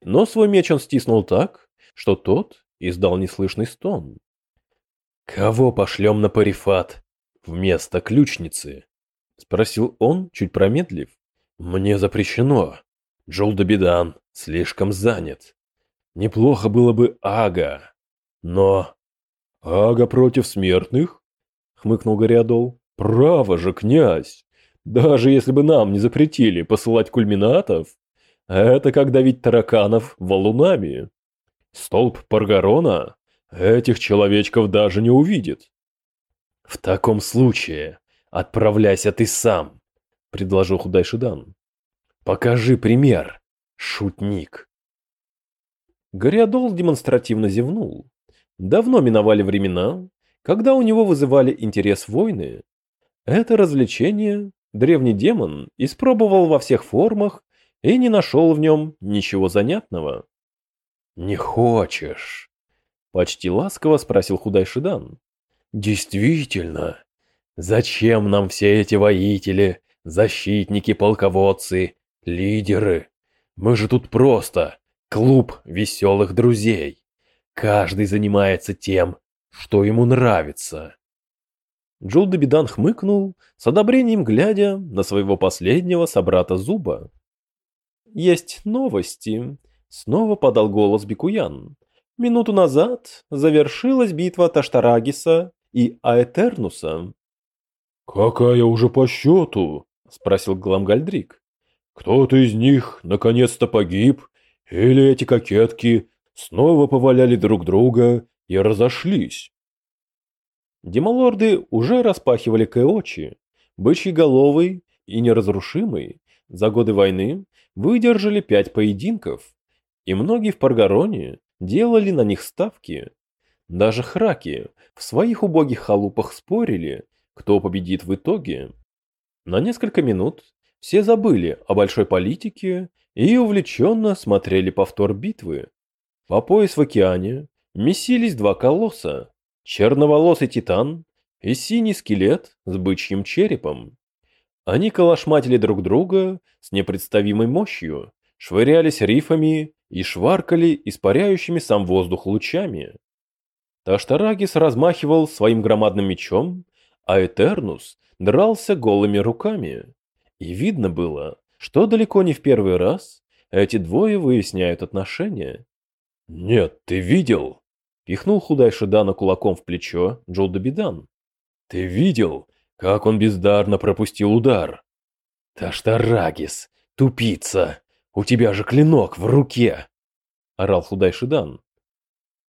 Но свой меч он стиснул так, что тот издал неслышный стон. «Кого пошлем на парифат вместо ключницы?» Спросил он, чуть промедлив. Мне запрещено. Джолдобидан слишком занят. Неплохо было бы Ага. Но... Ага против смертных? Хмыкнул Гориадол. Право же, князь. Даже если бы нам не запретили посылать кульминатов, это как давить тараканов валунами. Столб Паргарона этих человечков даже не увидит. В таком случае «Отправляйся ты сам», — предложил Худайшидан. «Покажи пример, шутник». Гориадол демонстративно зевнул. Давно миновали времена, когда у него вызывали интерес войны. Это развлечение древний демон испробовал во всех формах и не нашел в нем ничего занятного. «Не хочешь?» — почти ласково спросил Худайшидан. «Действительно, Зачем нам все эти воители, защитники, полководцы, лидеры? Мы же тут просто клуб веселых друзей. Каждый занимается тем, что ему нравится. Джул Добидан хмыкнул, с одобрением глядя на своего последнего собрата Зуба. «Есть новости», — снова подал голос Бикуян. «Минуту назад завершилась битва Таштарагиса и Аэтернуса». «Какая уже по счету?» — спросил Гламгальдрик. «Кто-то из них наконец-то погиб, или эти кокетки снова поваляли друг друга и разошлись?» Демолорды уже распахивали Кэочи, бычьи головый и неразрушимый, за годы войны выдержали пять поединков, и многие в Паргароне делали на них ставки. Даже храки в своих убогих халупах спорили, кто победит в итоге. На несколько минут все забыли о большой политике и увлеченно смотрели повтор битвы. По пояс в океане месились два колосса, черноволосый титан и синий скелет с бычьим черепом. Они калашматили друг друга с непредставимой мощью, швырялись рифами и шваркали испаряющими сам воздух лучами. Таштарагис размахивал своим громадным мечом, а Этернус дрался голыми руками. И видно было, что далеко не в первый раз эти двое выясняют отношения. «Нет, ты видел?» — пихнул худой Шидана кулаком в плечо Джолдобидан. «Ты видел, как он бездарно пропустил удар?» «Таштарагис, тупица, у тебя же клинок в руке!» — орал худой Шидан.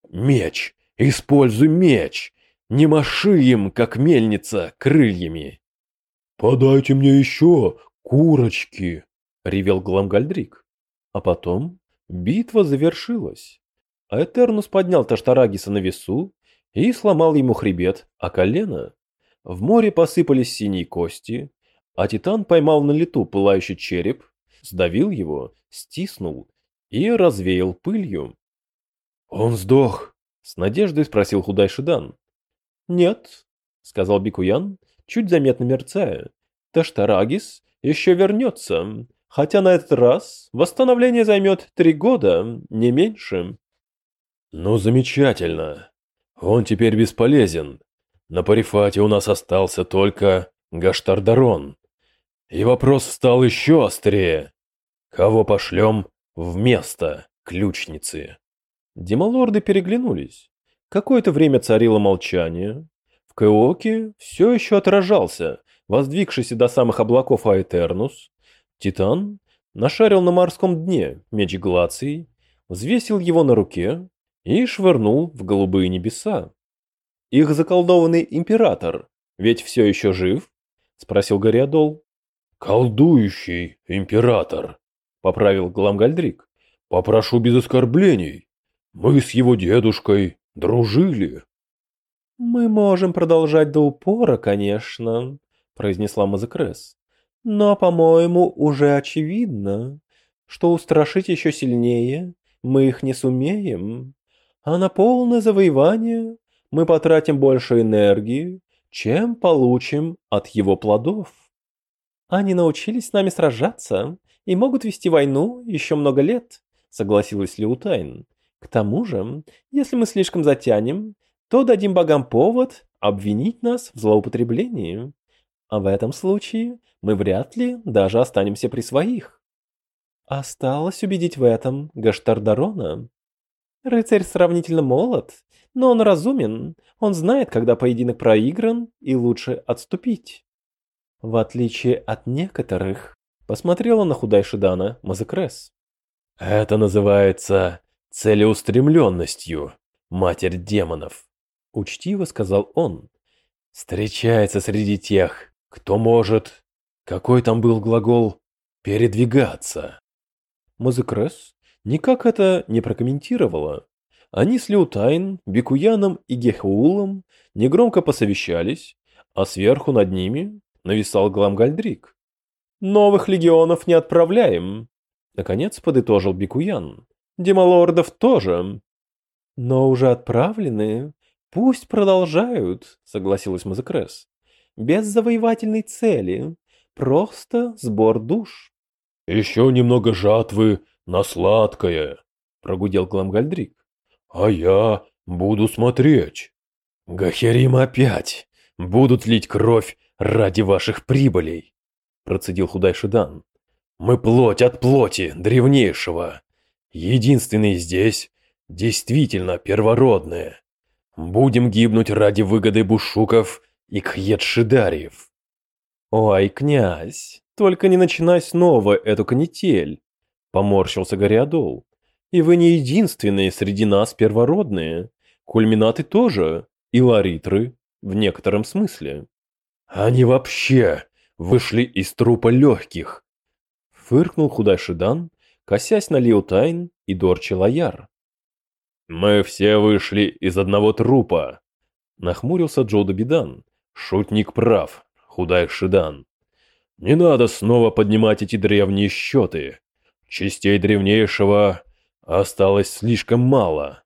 «Меч! Используй меч! Не маши им, как мельница, крыльями. «Подайте мне еще курочки!» — ревел Гламгальдрик. А потом битва завершилась. Этернус поднял Таштарагиса на весу и сломал ему хребет, а колено. В море посыпались синие кости, а Титан поймал на лету пылающий череп, сдавил его, стиснул и развеял пылью. «Он сдох?» — с надеждой спросил худой Шидан. «Нет», — сказал Бикуян, чуть заметно мерцая. «Таштарагис еще вернется, хотя на этот раз восстановление займет три года, не меньше». «Ну, замечательно. Он теперь бесполезен. На Парифате у нас остался только Гаштардарон. И вопрос стал еще острее. Кого пошлем вместо ключницы?» Демалорды переглянулись. Какое-то время царило молчание. В Кеоке все еще отражался, воздвигшийся до самых облаков Аэтернус. Титан нашарил на морском дне меч Глаций, взвесил его на руке и швырнул в голубые небеса. «Их заколдованный император ведь все еще жив?» — спросил Гориадол. «Колдующий император», — поправил Гламгальдрик. «Попрошу без оскорблений. Мы с его дедушкой дружили. «Мы можем продолжать до упора, конечно», — произнесла Мазекрес. «Но, по-моему, уже очевидно, что устрашить еще сильнее мы их не сумеем, а на полное завоевание мы потратим больше энергии, чем получим от его плодов. Они научились с нами сражаться и могут вести войну еще много лет», — согласилась Леутайн. К тому же, если мы слишком затянем, то дадим богам повод обвинить нас в злоупотреблении. А в этом случае мы вряд ли даже останемся при своих. Осталось убедить в этом Гаштардарона. Рыцарь сравнительно молод, но он разумен, он знает, когда поединок проигран и лучше отступить. В отличие от некоторых, посмотрела на худай Шидана Мазекрес. Это называется целеустремленностью, матерь демонов, учтиво сказал он. Встречается среди тех, кто может, какой там был глагол, передвигаться. Музыкрес никак это не прокомментировала. Они с Леутайн, Бекуяном и Гехаулом негромко посовещались, а сверху над ними нависал Гламгальдрик. «Новых легионов не отправляем», — наконец подытожил Бекуян. Демалордов тоже. Но уже отправленные. Пусть продолжают, согласилась Мазакрес. Без завоевательной цели. Просто сбор душ. Еще немного жатвы на сладкое, прогудел Гламгальдрик. А я буду смотреть. Гахерим опять будут лить кровь ради ваших прибылей, процедил худой Шидан. Мы плоть от плоти древнейшего. Единственные здесь действительно первородные. Будем гибнуть ради выгоды бушуков и кхьедшидариев. Ой, князь, только не начинай снова эту канитель, поморщился Гориадол. И вы не единственные среди нас первородные. Кульминаты тоже, и ларитры в некотором смысле. Они вообще вышли из трупа легких, Фыркнул худой Шидан, косясь на Лиутайн и Дорчи Лояр. «Мы все вышли из одного трупа», — нахмурился Джоуда Бидан. «Шутник прав, худой Шидан. Не надо снова поднимать эти древние счеты. Частей древнейшего осталось слишком мало».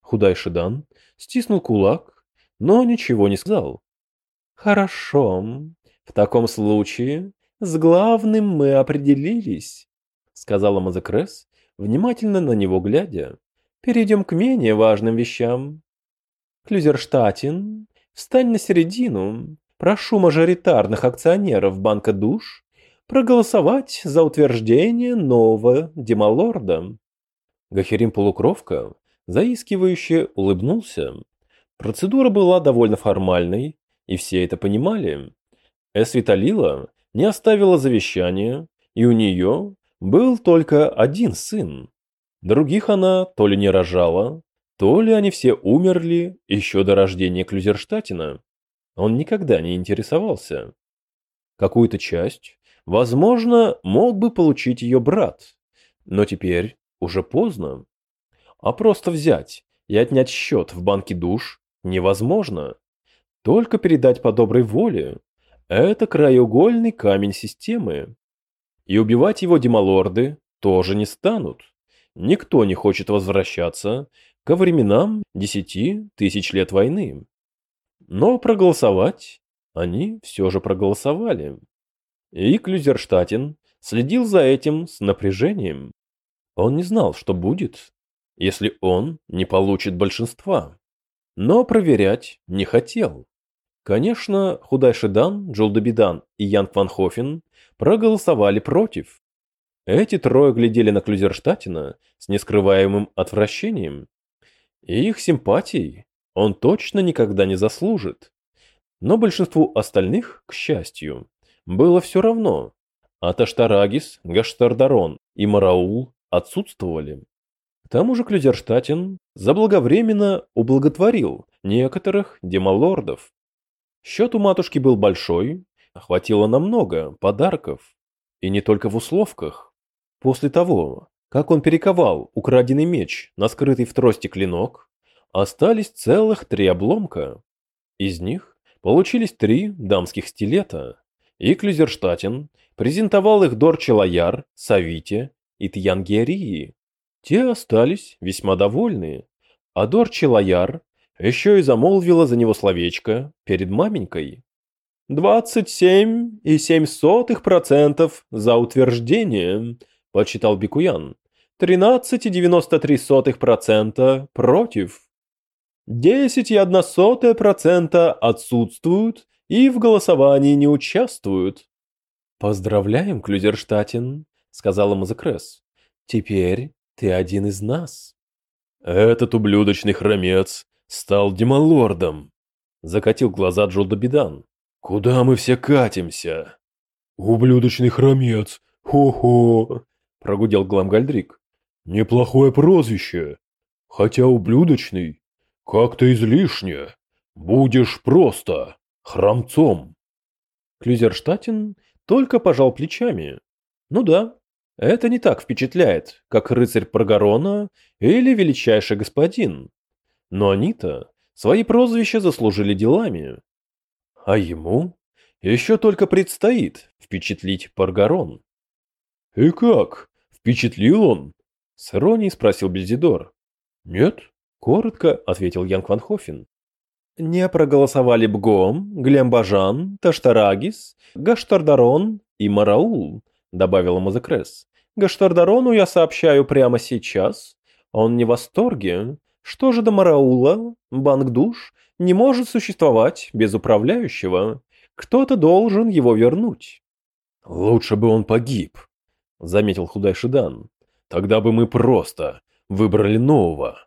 Худой Шидан стиснул кулак, но ничего не сказал. «Хорошо. В таком случае с главным мы определились, сказала Мазакрес, внимательно на него глядя. Перейдем к менее важным вещам. Клюзерштатин, встань на середину. Прошу мажоритарных акционеров Банка Душ проголосовать за утверждение нового демалорда. Гахерим Полукровка заискивающе улыбнулся. Процедура была довольно формальной, и все это понимали. Эсвиталила не оставила завещания, и у нее был только один сын. Других она то ли не рожала, то ли они все умерли еще до рождения Клюзерштатина. Он никогда не интересовался. Какую-то часть, возможно, мог бы получить ее брат, но теперь уже поздно. А просто взять и отнять счет в банке душ невозможно. Только передать по доброй воле, это краеугольный камень системы. И убивать его демалорды тоже не станут. Никто не хочет возвращаться ко временам десяти тысяч лет войны. Но проголосовать они все же проголосовали. И Клюзерштатен следил за этим с напряжением. Он не знал, что будет, если он не получит большинства. Но проверять не хотел. Конечно, Худайшидан, Джулдабидан и Янг Ван Хофен проголосовали против. Эти трое глядели на Клюзерштатина с нескрываемым отвращением. И их симпатий он точно никогда не заслужит. Но большинству остальных, к счастью, было все равно. А Таштарагис, Гаштардарон и Мараул отсутствовали. К тому же Клюзерштатин заблаговременно ублаготворил некоторых демалордов. Счет у матушки был большой, хватило на много подарков. И не только в условках. После того, как он перековал украденный меч на скрытый в трости клинок, остались целых три обломка. Из них получились три дамских стилета, и Клюзерштатен презентовал их Дорче Лояр, Савите и Тьянгерии. Те остались весьма довольны, а Дорче Лояр еще и замолвила за него словечко перед маменькой. «Двадцать семь и семь сотых процентов за утверждение», – почитал Бикуян. «Тринадцать и девяносто три сотых процента против. Десять и одна сотая процента отсутствуют и в голосовании не участвуют». «Поздравляем, Клюзерштатен», – сказала Мазакрес. «Теперь ты один из нас». «Этот ублюдочный хромец стал демалордом. Закатил глаза Джолдобидан. Куда мы все катимся? Ублюдочный хромец. Хо-хо. Прогудел Гламгальдрик. Неплохое прозвище. Хотя ублюдочный. Как-то излишне. Будешь просто хромцом. Клюзерштатен только пожал плечами. Ну да, это не так впечатляет, как рыцарь Прогорона или величайший господин. Но они-то свои прозвища заслужили делами. А ему еще только предстоит впечатлить Паргарон. «И как? Впечатлил он?» — с иронией спросил Бельзидор. «Нет», — коротко ответил Янг Ван Хофен. «Не проголосовали Бгом, Глембажан, Таштарагис, Гаштардарон и Мараул», — добавила Мазекрес. «Гаштардарону я сообщаю прямо сейчас. Он не в восторге. Что же до Мараула? Банк душ не может существовать без управляющего. Кто-то должен его вернуть. Лучше бы он погиб, заметил худой Шидан. Тогда бы мы просто выбрали нового.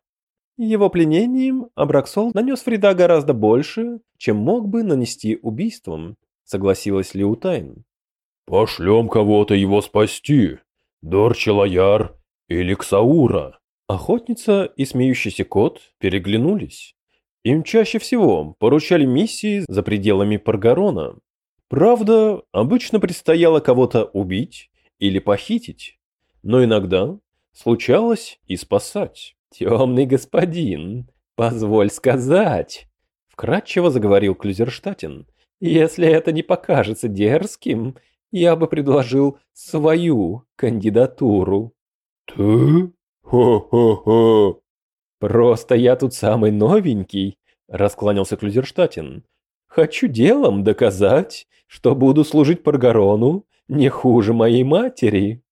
Его пленением Абраксол нанес вреда гораздо больше, чем мог бы нанести убийством, согласилась Лиутайн. Пошлем кого-то его спасти. Дорчелаяр или Ксаура. Охотница и смеющийся кот переглянулись. Им чаще всего поручали миссии за пределами Паргарона. Правда, обычно предстояло кого-то убить или похитить, но иногда случалось и спасать. «Темный господин, позволь сказать», — вкратчиво заговорил Клюзерштатен, «если это не покажется дерзким, я бы предложил свою кандидатуру». «Ты? Хо-хо-хо!» «Просто я тут самый новенький», — раскланялся Клюзерштатен. «Хочу делом доказать, что буду служить Паргарону не хуже моей матери».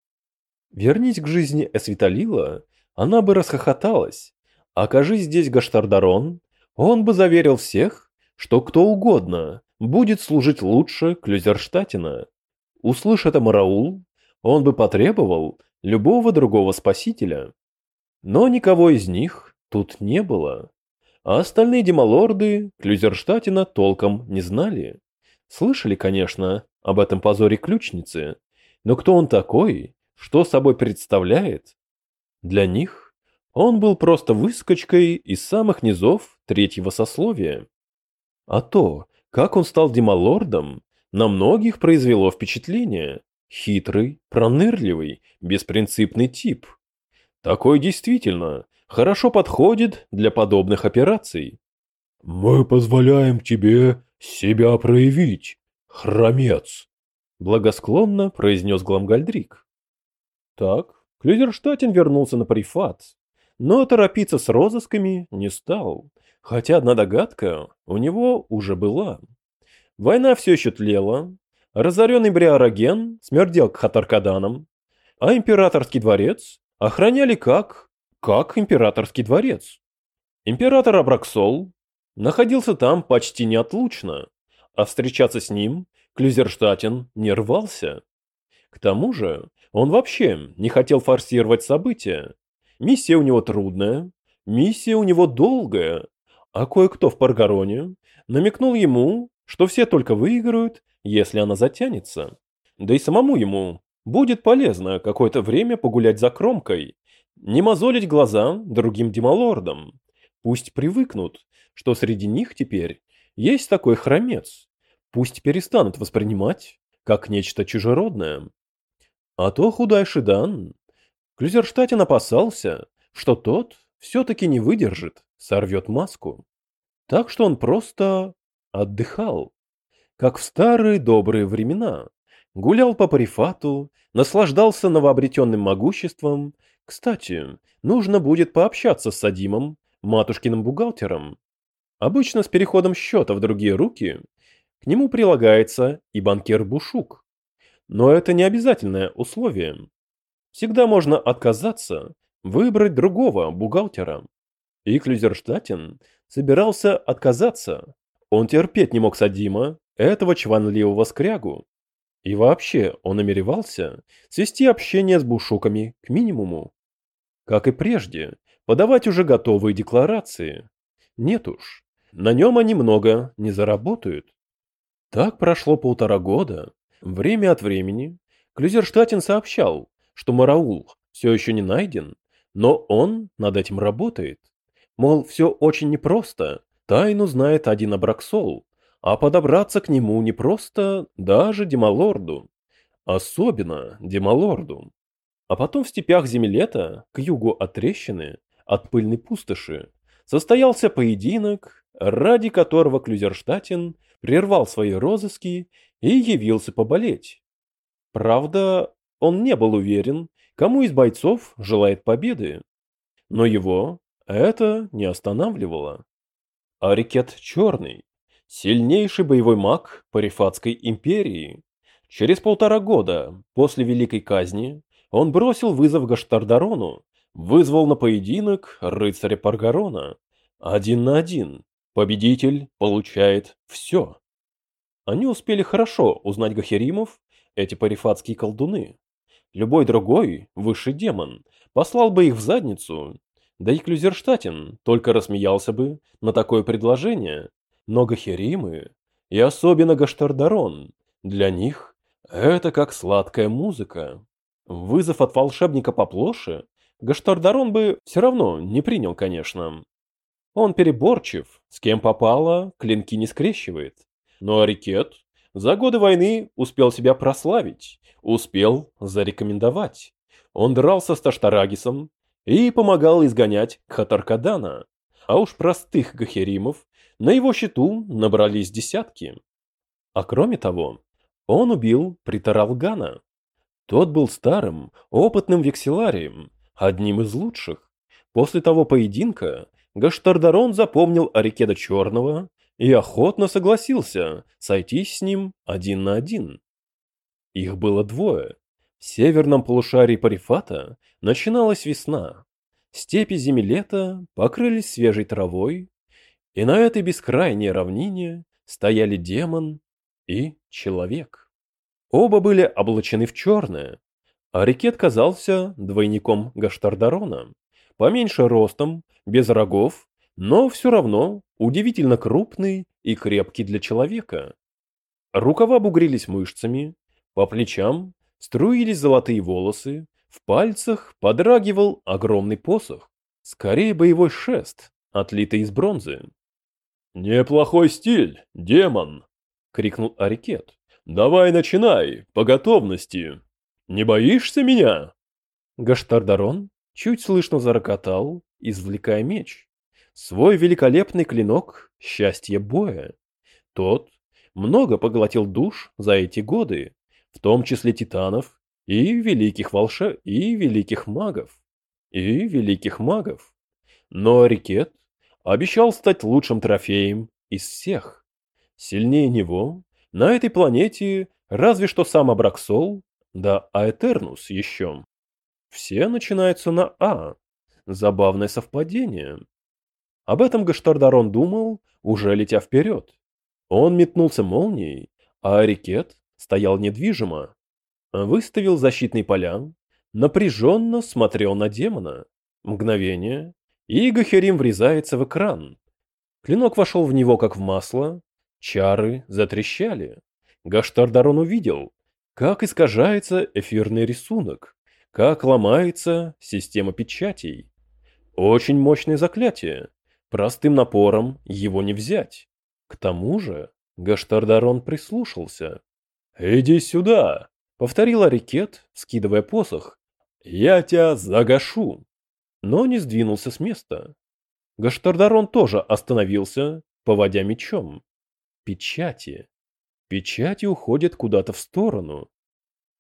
Вернись к жизни Эсвиталила, она бы расхохоталась. Окажись здесь Гаштардарон, он бы заверил всех, что кто угодно будет служить лучше Клюзерштатина. Услышь это Мараул, он бы потребовал любого другого спасителя. Но никого из них тут не было. А остальные демалорды Клюзерштатина толком не знали. Слышали, конечно, об этом позоре ключницы, но кто он такой, что собой представляет, для них он был просто выскочкой из самых низов третьего сословия. А то, как он стал демалордом, на многих произвело впечатление. Хитрый, пронырливый, беспринципный тип. Такой действительно хорошо подходит для подобных операций. «Мы позволяем тебе себя проявить, хромец», — благосклонно произнес Гламгальдрик. Так, Клюзерштатен вернулся на Парифат, но торопиться с розысками не стал, хотя одна догадка у него уже была. Война все еще тлела, разоренный Бриароген смердел к Хатаркаданам, а императорский дворец охраняли как... как императорский дворец. Император Абраксол находился там почти неотлучно, а встречаться с ним Клюзерштатен не рвался. К тому же он вообще не хотел форсировать события. Миссия у него трудная, миссия у него долгая, а кое-кто в Паргароне намекнул ему, что все только выиграют, если она затянется. Да и самому ему будет полезно какое-то время погулять за кромкой, не мозолить глаза другим демалордам. Пусть привыкнут, что среди них теперь есть такой хромец. Пусть перестанут воспринимать как нечто чужеродное. А то худой Шидан. Клюзерштатен опасался, что тот все-таки не выдержит, сорвет маску. Так что он просто отдыхал, как в старые добрые времена. Гулял по парифату, наслаждался новообретенным могуществом. Кстати, нужно будет пообщаться с Садимом, матушкиным бухгалтером. Обычно с переходом счета в другие руки к нему прилагается и банкир Бушук. Но это не обязательное условие. Всегда можно отказаться, выбрать другого бухгалтера. И Клюзерштатен собирался отказаться. Он терпеть не мог Садима, этого чванливого скрягу. И вообще он намеревался свести общение с бушуками к минимуму. Как и прежде, подавать уже готовые декларации. Нет уж, на нем они много не заработают. Так прошло полтора года, Время от времени Клюзерштатен сообщал, что Мараул все еще не найден, но он над этим работает. Мол, все очень непросто, тайну знает один Абраксол, а подобраться к нему непросто даже Демалорду. Особенно Демалорду. А потом в степях Земелета, к югу от трещины, от пыльной пустоши, состоялся поединок, ради которого Клюзерштатен прервал свои розыски и явился поболеть. Правда, он не был уверен, кому из бойцов желает победы. Но его это не останавливало. Арикет Черный, сильнейший боевой маг Парифатской империи. Через полтора года после Великой Казни он бросил вызов Гаштардарону, вызвал на поединок рыцаря Паргарона. Один на один. Победитель получает все. Они успели хорошо узнать Гахеримов, эти парифатские колдуны. Любой другой, высший демон, послал бы их в задницу, да и Клюзерштатен только рассмеялся бы на такое предложение. Но Гахеримы, и особенно Гаштардарон, для них это как сладкая музыка. Вызов от волшебника поплоше Гаштардарон бы все равно не принял, конечно. Он переборчив, с кем попало, клинки не скрещивает. Но Арикет за годы войны успел себя прославить, успел зарекомендовать. Он дрался с Таштарагисом и помогал изгонять Хатаркадана. А уж простых гахеримов на его счету набрались десятки. А кроме того, он убил Притаралгана. Тот был старым, опытным векселарием, одним из лучших. После того поединка Гаштардарон запомнил Арикеда Черного и охотно согласился сойтись с ним один на один. Их было двое. В северном полушарии Парифата начиналась весна. Степи зими лета покрылись свежей травой, и на этой бескрайней равнине стояли демон и человек. Оба были облачены в черное, а Рикет казался двойником Гаштардарона, поменьше ростом, без рогов, но все равно удивительно крупный и крепкий для человека. Рукава бугрились мышцами, по плечам струились золотые волосы, в пальцах подрагивал огромный посох, скорее боевой шест, отлитый из бронзы. «Неплохой стиль, демон!» — крикнул Арикет. «Давай начинай, по готовности! Не боишься меня?» Гаштардарон чуть слышно зарокотал, извлекая меч свой великолепный клинок счастье боя. Тот много поглотил душ за эти годы, в том числе титанов и великих волше и великих магов, и великих магов. Но Рикет обещал стать лучшим трофеем из всех. Сильнее него на этой планете разве что сам Абраксол, да Аэтернус еще. Все начинаются на А. Забавное совпадение. Об этом Гаштардарон думал, уже летя вперед. Он метнулся молнией, а Арикет стоял недвижимо. Выставил защитный поля, напряженно смотрел на демона. Мгновение, и Гахерим врезается в экран. Клинок вошел в него как в масло, чары затрещали. Гаштардарон увидел, как искажается эфирный рисунок, как ломается система печатей. Очень мощное заклятие, Простым напором его не взять. К тому же Гаштардарон прислушался. «Иди сюда!» — повторил Арикет, скидывая посох. «Я тебя загашу!» Но не сдвинулся с места. Гаштардарон тоже остановился, поводя мечом. Печати. Печати уходят куда-то в сторону.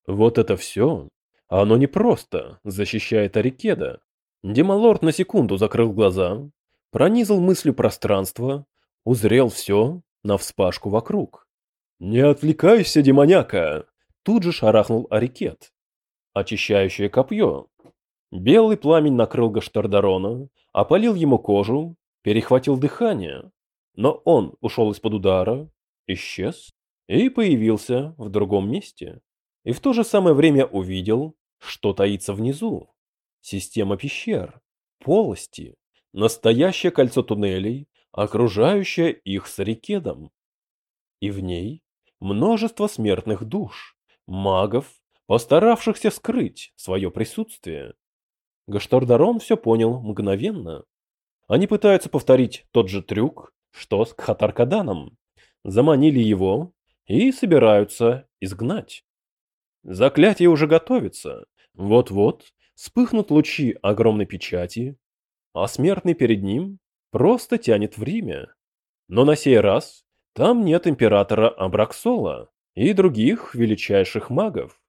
Вот это все. Оно не просто защищает Арикеда. Демалорд на секунду закрыл глаза, пронизал мыслью пространство, узрел все навспашку вокруг. «Не отвлекайся, демоняка!» Тут же шарахнул Арикет. Очищающее копье. Белый пламень накрыл Гаштардарона, опалил ему кожу, перехватил дыхание. Но он ушел из-под удара, исчез и появился в другом месте. И в то же самое время увидел, что таится внизу. Система пещер, полости, настоящее кольцо туннелей, окружающее их с рекедом. И в ней множество смертных душ, магов, постаравшихся скрыть свое присутствие. Гаштардарон все понял мгновенно. Они пытаются повторить тот же трюк, что с Кхатаркаданом. Заманили его и собираются изгнать. Заклятие уже готовится. Вот-вот вспыхнут лучи огромной печати, а смертный перед ним просто тянет время. Но на сей раз там нет императора Абраксола и других величайших магов.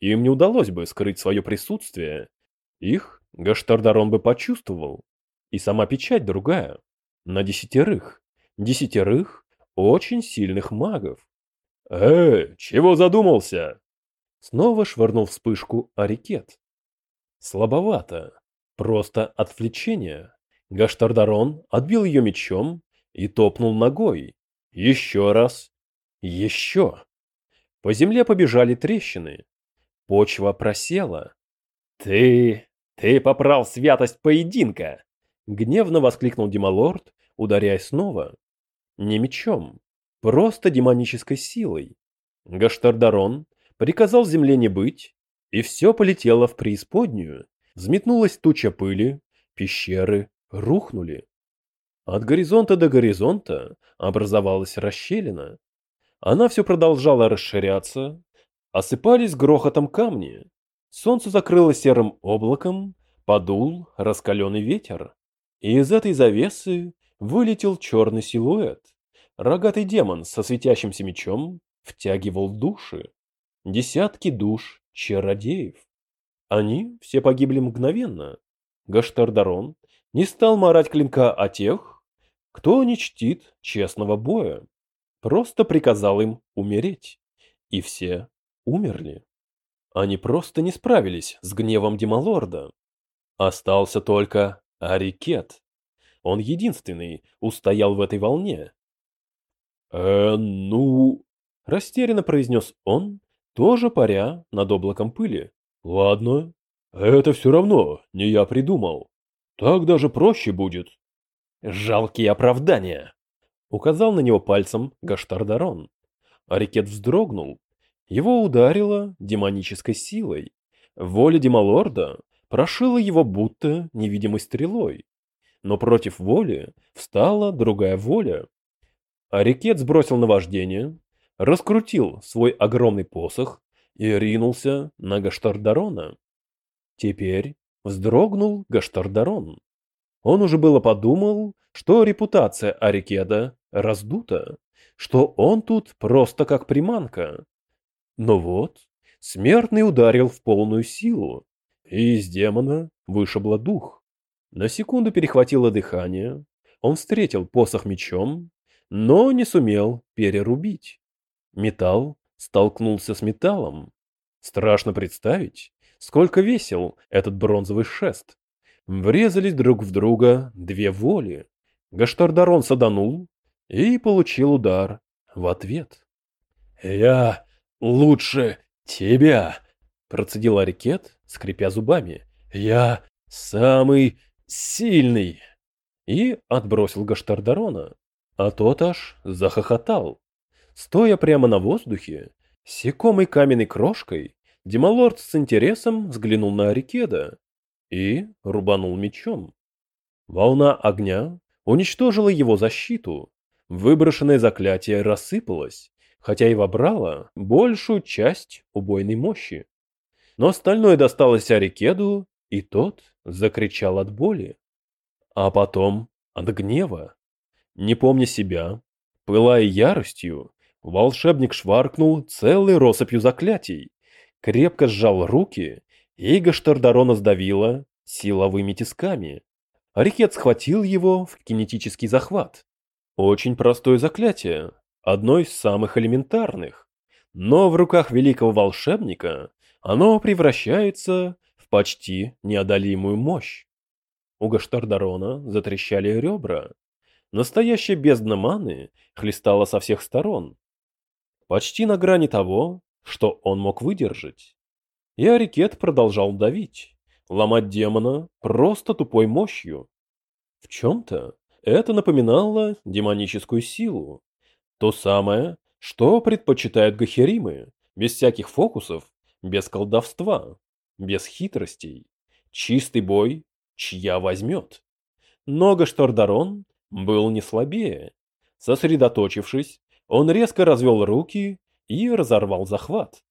Им не удалось бы скрыть свое присутствие. Их Гаштардарон бы почувствовал. И сама печать другая. На десятерых. Десятерых очень сильных магов. «Э, чего задумался?» Снова швырнул вспышку Арикет. Слабовато. Просто отвлечение. Гаштардарон отбил ее мечом и топнул ногой. Еще раз. Еще. По земле побежали трещины. Почва просела. «Ты... ты поправ святость поединка!» Гневно воскликнул Демалорд, ударяя снова. Не мечом, просто демонической силой. Гаштардарон приказал земле не быть, и все полетело в преисподнюю. Взметнулась туча пыли, пещеры рухнули. От горизонта до горизонта образовалась расщелина. Она все продолжала расширяться, осыпались грохотом камни. Солнце закрыло серым облаком, подул раскаленный ветер. И из этой завесы вылетел черный силуэт. Рогатый демон со светящимся мечом втягивал души. Десятки душ чародеев. Они все погибли мгновенно. Гаштардарон не стал марать клинка о тех, кто не чтит честного боя. Просто приказал им умереть. И все умерли. Они просто не справились с гневом Демалорда. Остался только Арикет. Он единственный устоял в этой волне. «Э, ну...» – растерянно произнес он, тоже паря над облаком пыли. «Ладно, это все равно не я придумал. Так даже проще будет». «Жалкие оправдания!» – указал на него пальцем Гаштардарон. Арикет вздрогнул. Его ударило демонической силой. Воля Демалорда прошила его будто невидимой стрелой. Но против воли встала другая воля. Арикет сбросил наваждение, раскрутил свой огромный посох и ринулся на Гаштардарона. Теперь вздрогнул Гаштардарон. Он уже было подумал, что репутация Арикеда раздута, что он тут просто как приманка. Но вот, смертный ударил в полную силу, и из демона вышибло дух. На секунду перехватило дыхание, он встретил посох мечом, но не сумел перерубить. Металл столкнулся с металлом. Страшно представить, сколько весил этот бронзовый шест. Врезались друг в друга две воли. Гаштардарон саданул и получил удар в ответ. «Я лучше тебя!» Процедил Арикет, скрипя зубами. «Я самый сильный!» И отбросил Гаштардарона. А тот аж захохотал. Стоя прямо на воздухе, секомой каменной крошкой, Демалорд с интересом взглянул на Арикеда и рубанул мечом. Волна огня уничтожила его защиту. Выброшенное заклятие рассыпалось, хотя и вобрало большую часть убойной мощи но остальное досталось Арикеду, и тот закричал от боли. А потом от гнева. Не помня себя, пылая яростью, волшебник шваркнул целой россыпью заклятий, крепко сжал руки, и Гаштардарона сдавила силовыми тисками. Арикет схватил его в кинетический захват. Очень простое заклятие, одно из самых элементарных. Но в руках великого волшебника оно превращается почти неодолимую мощь. У Гаштардарона затрещали ребра. Настоящая бездна маны хлестала со всех сторон. Почти на грани того, что он мог выдержать. И Арикет продолжал давить, ломать демона просто тупой мощью. В чем-то это напоминало демоническую силу. То самое, что предпочитают гахеримы, без всяких фокусов без колдовства, без хитростей. Чистый бой, чья возьмет. Но Гаштардарон был не слабее. Сосредоточившись, он резко развел руки и разорвал захват.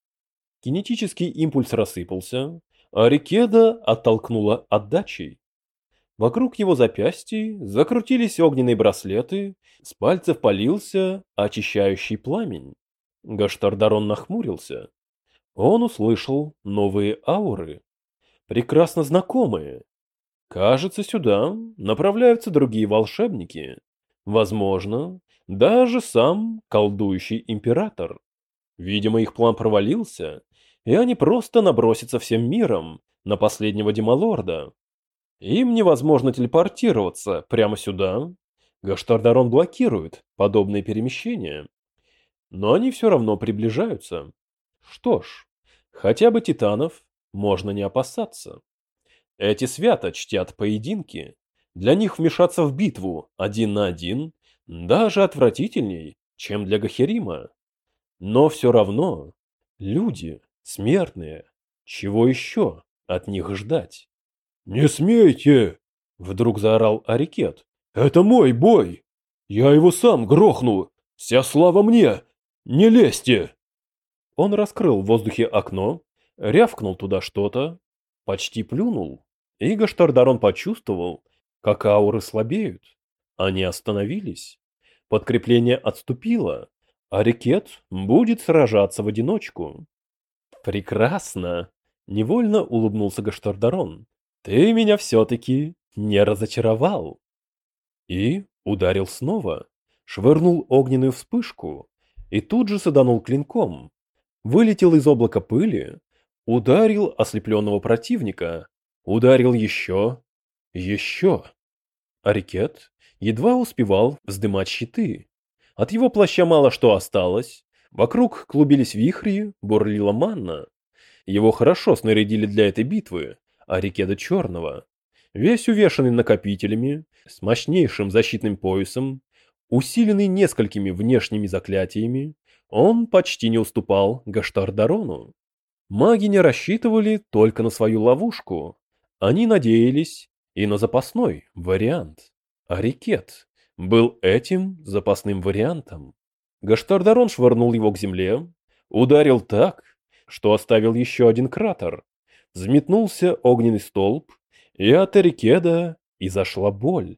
Кинетический импульс рассыпался, а Рикеда оттолкнула отдачей. Вокруг его запястья закрутились огненные браслеты, с пальцев полился очищающий пламень. Гаштардарон нахмурился. Он услышал новые ауры, прекрасно знакомые. Кажется, сюда направляются другие волшебники. Возможно, даже сам колдующий император. Видимо, их план провалился, и они просто набросятся всем миром на последнего демалорда. Им невозможно телепортироваться прямо сюда. Гаштардарон блокирует подобные перемещения. Но они все равно приближаются. Что ж, хотя бы титанов можно не опасаться. Эти свято чтят поединки. Для них вмешаться в битву один на один даже отвратительней, чем для Гахерима. Но все равно люди, смертные, чего еще от них ждать? «Не смейте!» — вдруг заорал Арикет. «Это мой бой! Я его сам грохну! Вся слава мне! Не лезьте!» Он раскрыл в воздухе окно, рявкнул туда что-то, почти плюнул, и Гаштардарон почувствовал, как ауры слабеют. Они остановились. Подкрепление отступило, а Рикет будет сражаться в одиночку. «Прекрасно!» — невольно улыбнулся Гаштардарон. «Ты меня все-таки не разочаровал!» И ударил снова, швырнул огненную вспышку и тут же саданул клинком. Вылетел из облака пыли, ударил ослепленного противника, ударил еще, еще. Арикет едва успевал вздымать щиты. От его плаща мало что осталось. Вокруг клубились вихри, бурлила манна. Его хорошо снарядили для этой битвы, Арикеда Черного. Весь увешанный накопителями, с мощнейшим защитным поясом, усиленный несколькими внешними заклятиями, он почти не уступал Гаштардарону. Маги не рассчитывали только на свою ловушку. Они надеялись и на запасной вариант. Арикет был этим запасным вариантом. Гаштардарон швырнул его к земле, ударил так, что оставил еще один кратер. Взметнулся огненный столб, и от Арикеда изошла боль.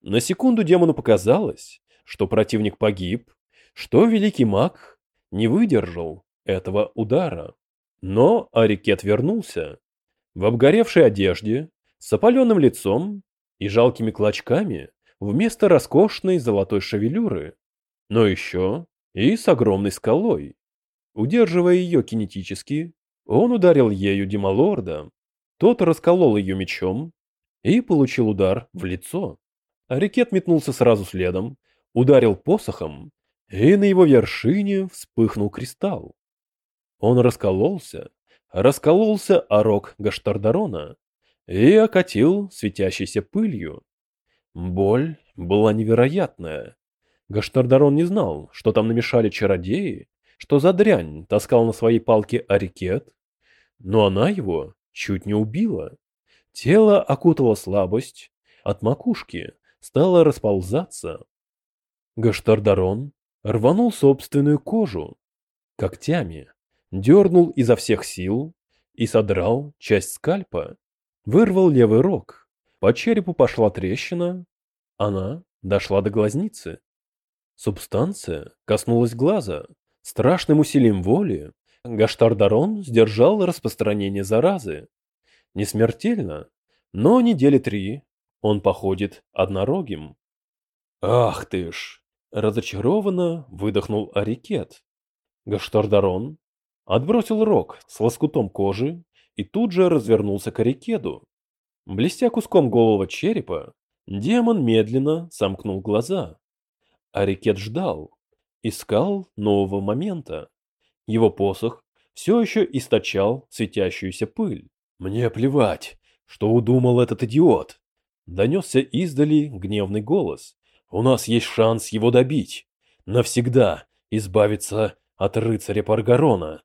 На секунду демону показалось, что противник погиб, что великий маг не выдержал этого удара. Но Арикет вернулся. В обгоревшей одежде, с опаленным лицом и жалкими клочками вместо роскошной золотой шевелюры, но еще и с огромной скалой. Удерживая ее кинетически, он ударил ею Дималорда, тот расколол ее мечом и получил удар в лицо. Арикет метнулся сразу следом, ударил посохом, и на его вершине вспыхнул кристалл. Он раскололся, раскололся о рог Гаштардарона и окатил светящейся пылью. Боль была невероятная. Гаштардарон не знал, что там намешали чародеи, что за дрянь таскал на своей палке Арикет, но она его чуть не убила. Тело окутало слабость, от макушки стало расползаться. Гаштардарон рванул собственную кожу когтями, дернул изо всех сил и содрал часть скальпа, вырвал левый рог. По черепу пошла трещина, она дошла до глазницы. Субстанция коснулась глаза. Страшным усилием воли Гаштардарон сдержал распространение заразы. Не смертельно, но недели три он походит однорогим. «Ах ты ж!» – разочарованно выдохнул Арикет. Гаштардарон отбросил рог с лоскутом кожи и тут же развернулся к Арикеду. Блестя куском голого черепа, демон медленно сомкнул глаза. Арикет ждал, искал нового момента. Его посох все еще источал светящуюся пыль. «Мне плевать, что удумал этот идиот!» Донесся издали гневный голос. «У нас есть шанс его добить. Навсегда избавиться от рыцаря Паргарона.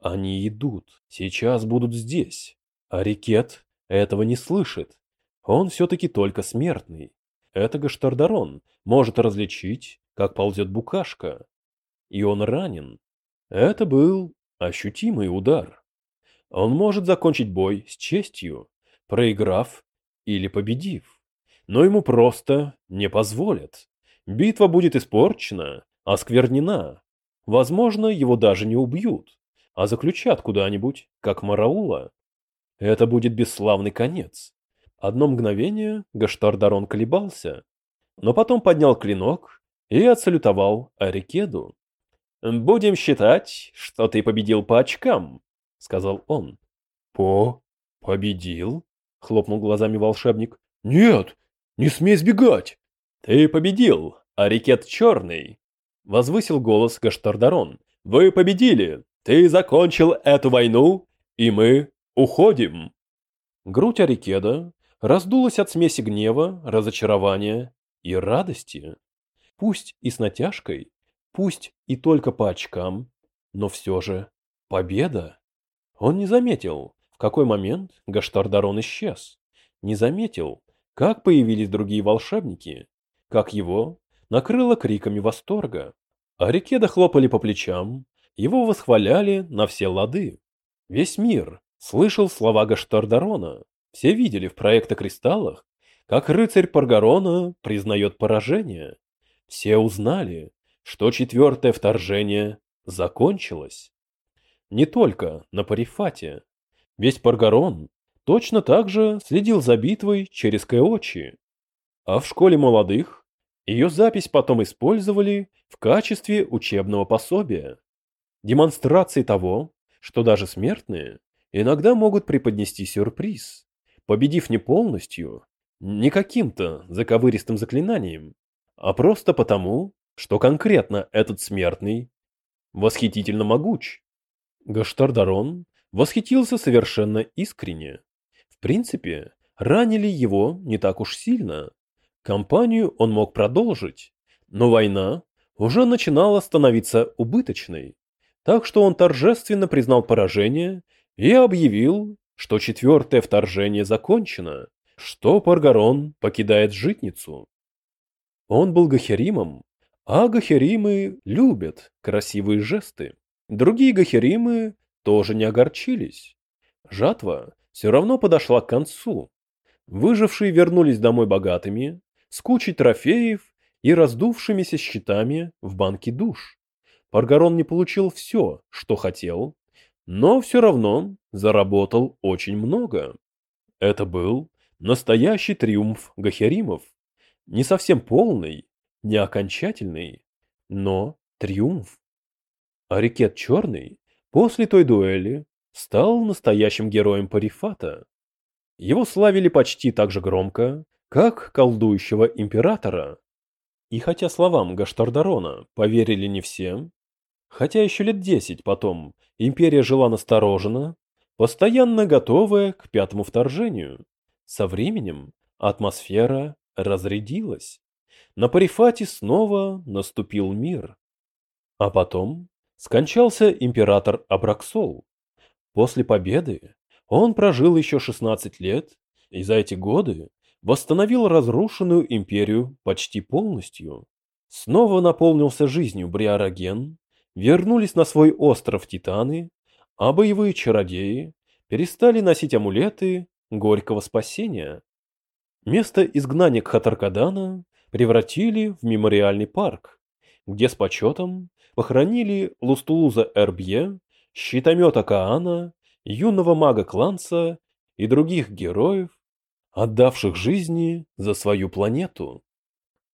Они идут, сейчас будут здесь. А Рикет этого не слышит. Он все-таки только смертный. Это Гаштардарон может различить, как ползет букашка. И он ранен. Это был ощутимый удар. Он может закончить бой с честью, проиграв или победив. Но ему просто не позволят. Битва будет испорчена, осквернена. Возможно, его даже не убьют, а заключат куда-нибудь, как Мараула. Это будет бесславный конец. Одно мгновение Гаштардарон колебался, но потом поднял клинок и отсалютовал Арикеду. «Будем считать, что ты победил по очкам», — сказал он. «По... победил?» — хлопнул глазами волшебник. Нет, не смей сбегать. Ты победил, Арикет Черный, возвысил голос Гаштардарон. Вы победили. Ты закончил эту войну, и мы уходим. Грудь Арикеда раздулась от смеси гнева, разочарования и радости. Пусть и с натяжкой, пусть и только по очкам, но все же победа. Он не заметил, в какой момент Гаштардарон исчез. Не заметил, как появились другие волшебники, как его накрыло криками восторга. А Рикеда хлопали по плечам, его восхваляли на все лады. Весь мир слышал слова Гаштардарона, все видели в проекте кристаллах, как рыцарь Паргарона признает поражение. Все узнали, что четвертое вторжение закончилось. Не только на Парифате. Весь Паргарон точно так же следил за битвой через Кэочи. А в школе молодых ее запись потом использовали в качестве учебного пособия. Демонстрации того, что даже смертные иногда могут преподнести сюрприз, победив не полностью, не каким-то заковыристым заклинанием, а просто потому, что конкретно этот смертный восхитительно могуч. Гаштардарон восхитился совершенно искренне. Принципе, ранили его не так уж сильно. Компанию он мог продолжить, но война уже начинала становиться убыточной, так что он торжественно признал поражение и объявил, что четвертое вторжение закончено, что Паргарон покидает житницу. Он был гахеримом, а гахеримы любят красивые жесты. Другие гахеримы тоже не огорчились. Жатва все равно подошла к концу. Выжившие вернулись домой богатыми, с кучей трофеев и раздувшимися щитами в банке душ. Паргарон не получил все, что хотел, но все равно заработал очень много. Это был настоящий триумф гахеримов. Не совсем полный, не окончательный, но триумф. А Рикет Черный после той дуэли стал настоящим героем Парифата. Его славили почти так же громко, как колдующего императора. И хотя словам Гаштардарона поверили не все, хотя еще лет десять потом империя жила настороженно, постоянно готовая к пятому вторжению, со временем атмосфера разрядилась. На Парифате снова наступил мир. А потом скончался император Абраксол. После победы он прожил еще 16 лет и за эти годы восстановил разрушенную империю почти полностью. Снова наполнился жизнью Бриараген, вернулись на свой остров Титаны, а боевые чародеи перестали носить амулеты горького спасения. Место изгнания Кхатаркадана превратили в мемориальный парк, где с почетом похоронили Лустулуза Эрбье, щитомета Каана, юного мага Кланца и других героев, отдавших жизни за свою планету.